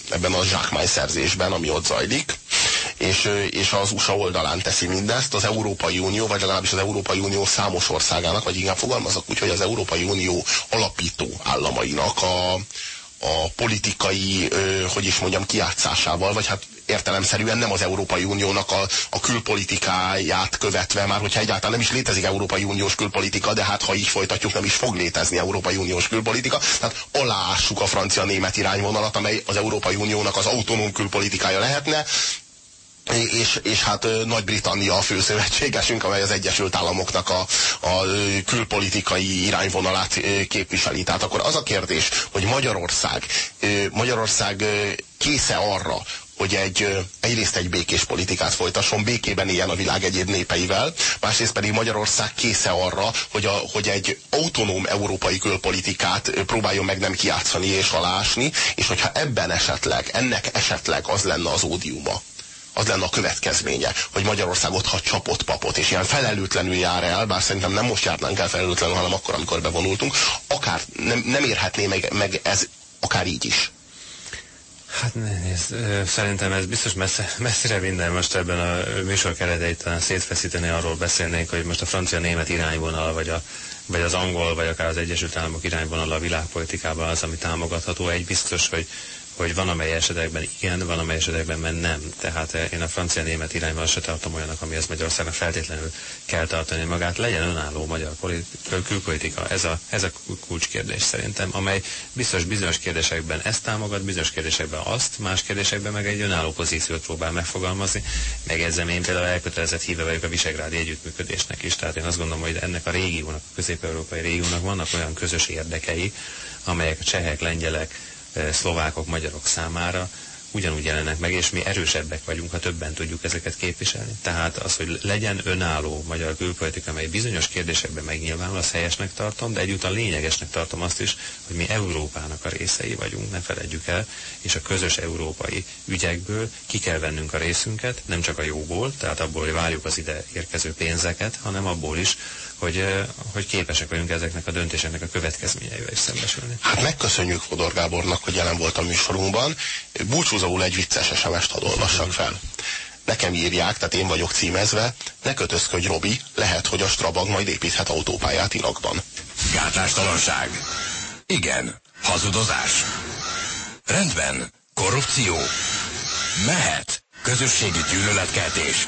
ebben a zsákmányszerzésben, ami ott zajlik, és, és az USA oldalán teszi mindezt, az Európai Unió, vagy legalábbis az Európai Unió számos országának, vagy inkább fogalmazok úgy, hogy az Európai Unió alapító államainak a, a politikai, hogy is mondjam, kiátszásával, vagy hát értelemszerűen nem az Európai Uniónak a, a külpolitikáját követve, már hogyha egyáltalán nem is létezik Európai Uniós külpolitika, de hát ha így folytatjuk, nem is fog létezni Európai Uniós külpolitika, tehát aláássuk a francia-német irányvonalat, amely az Európai Uniónak az autonóm külpolitikája lehetne, és, és hát Nagy-Britannia a főszövetségesünk, amely az Egyesült Államoknak a, a külpolitikai irányvonalát képviseli. Tehát akkor az a kérdés, hogy Magyarország, Magyarország késze arra, hogy egy, egyrészt egy békés politikát folytasson, békében éljen a világ egyéb népeivel, másrészt pedig Magyarország késze arra, hogy, a, hogy egy autonóm európai külpolitikát próbáljon meg nem kiátszani és alásni, és hogyha ebben esetleg, ennek esetleg az lenne az ódiuma, az lenne a következménye, hogy Magyarország ott hagy csapott papot, és ilyen felelőtlenül jár el, bár szerintem nem most járnánk el felelőtlenül, hanem akkor, amikor bevonultunk, akár nem, nem érhetné meg, meg ez akár így is. Hát nézd, szerintem ez biztos messze, messzire minden most ebben a műsor kereteit talán szétfeszíteni, arról beszélnénk, hogy most a francia-német irányvonal, vagy, a, vagy az angol, vagy akár az Egyesült Államok irányvonal a világpolitikában az, ami támogatható. Egy biztos, hogy hogy van amely esetekben igen, van amely esetekben nem. Tehát eh, én a francia-német irányban se tartom olyanak, amihez Magyarországnak feltétlenül kell tartani magát. Legyen önálló magyar külpolitika. Ez a, ez a kulcskérdés szerintem, amely biztos bizonyos kérdésekben ezt támogat, bizonyos kérdésekben azt, más kérdésekben meg egy önálló pozíciót próbál megfogalmazni. Megjegyzem, én például elkötelezett híve vagyok a Visegrádi együttműködésnek is. Tehát én azt gondolom, hogy ennek a régiónak, a közép-európai régiónak vannak olyan közös érdekei, amelyek a csehek, lengyelek, szlovákok, magyarok számára ugyanúgy jelennek meg, és mi erősebbek vagyunk, ha többen tudjuk ezeket képviselni. Tehát az, hogy legyen önálló magyar külpolitika, amely bizonyos kérdésekben megnyilvánul, az helyesnek tartom, de egyúttal lényegesnek tartom azt is, hogy mi Európának a részei vagyunk, ne feledjük el, és a közös európai ügyekből ki kell vennünk a részünket, nem csak a jóból, tehát abból, hogy várjuk az ide érkező pénzeket, hanem abból is, hogy, hogy képesek vagyunk ezeknek a döntéseknek a következményeivel is szembesülni. Hát megköszönjük Fodor Gábornak, hogy jelen volt a műsorunkban. Búcsúzóul egy vicces SMS-t hadd olvassak fel. Nekem írják, tehát én vagyok címezve, ne kötözködj Robi, lehet, hogy a Strabag majd építhet autópályát Irakban. Gátástalanság. Igen. Hazudozás. Rendben. Korrupció. Mehet. Közösségi gyűlöletkeltés.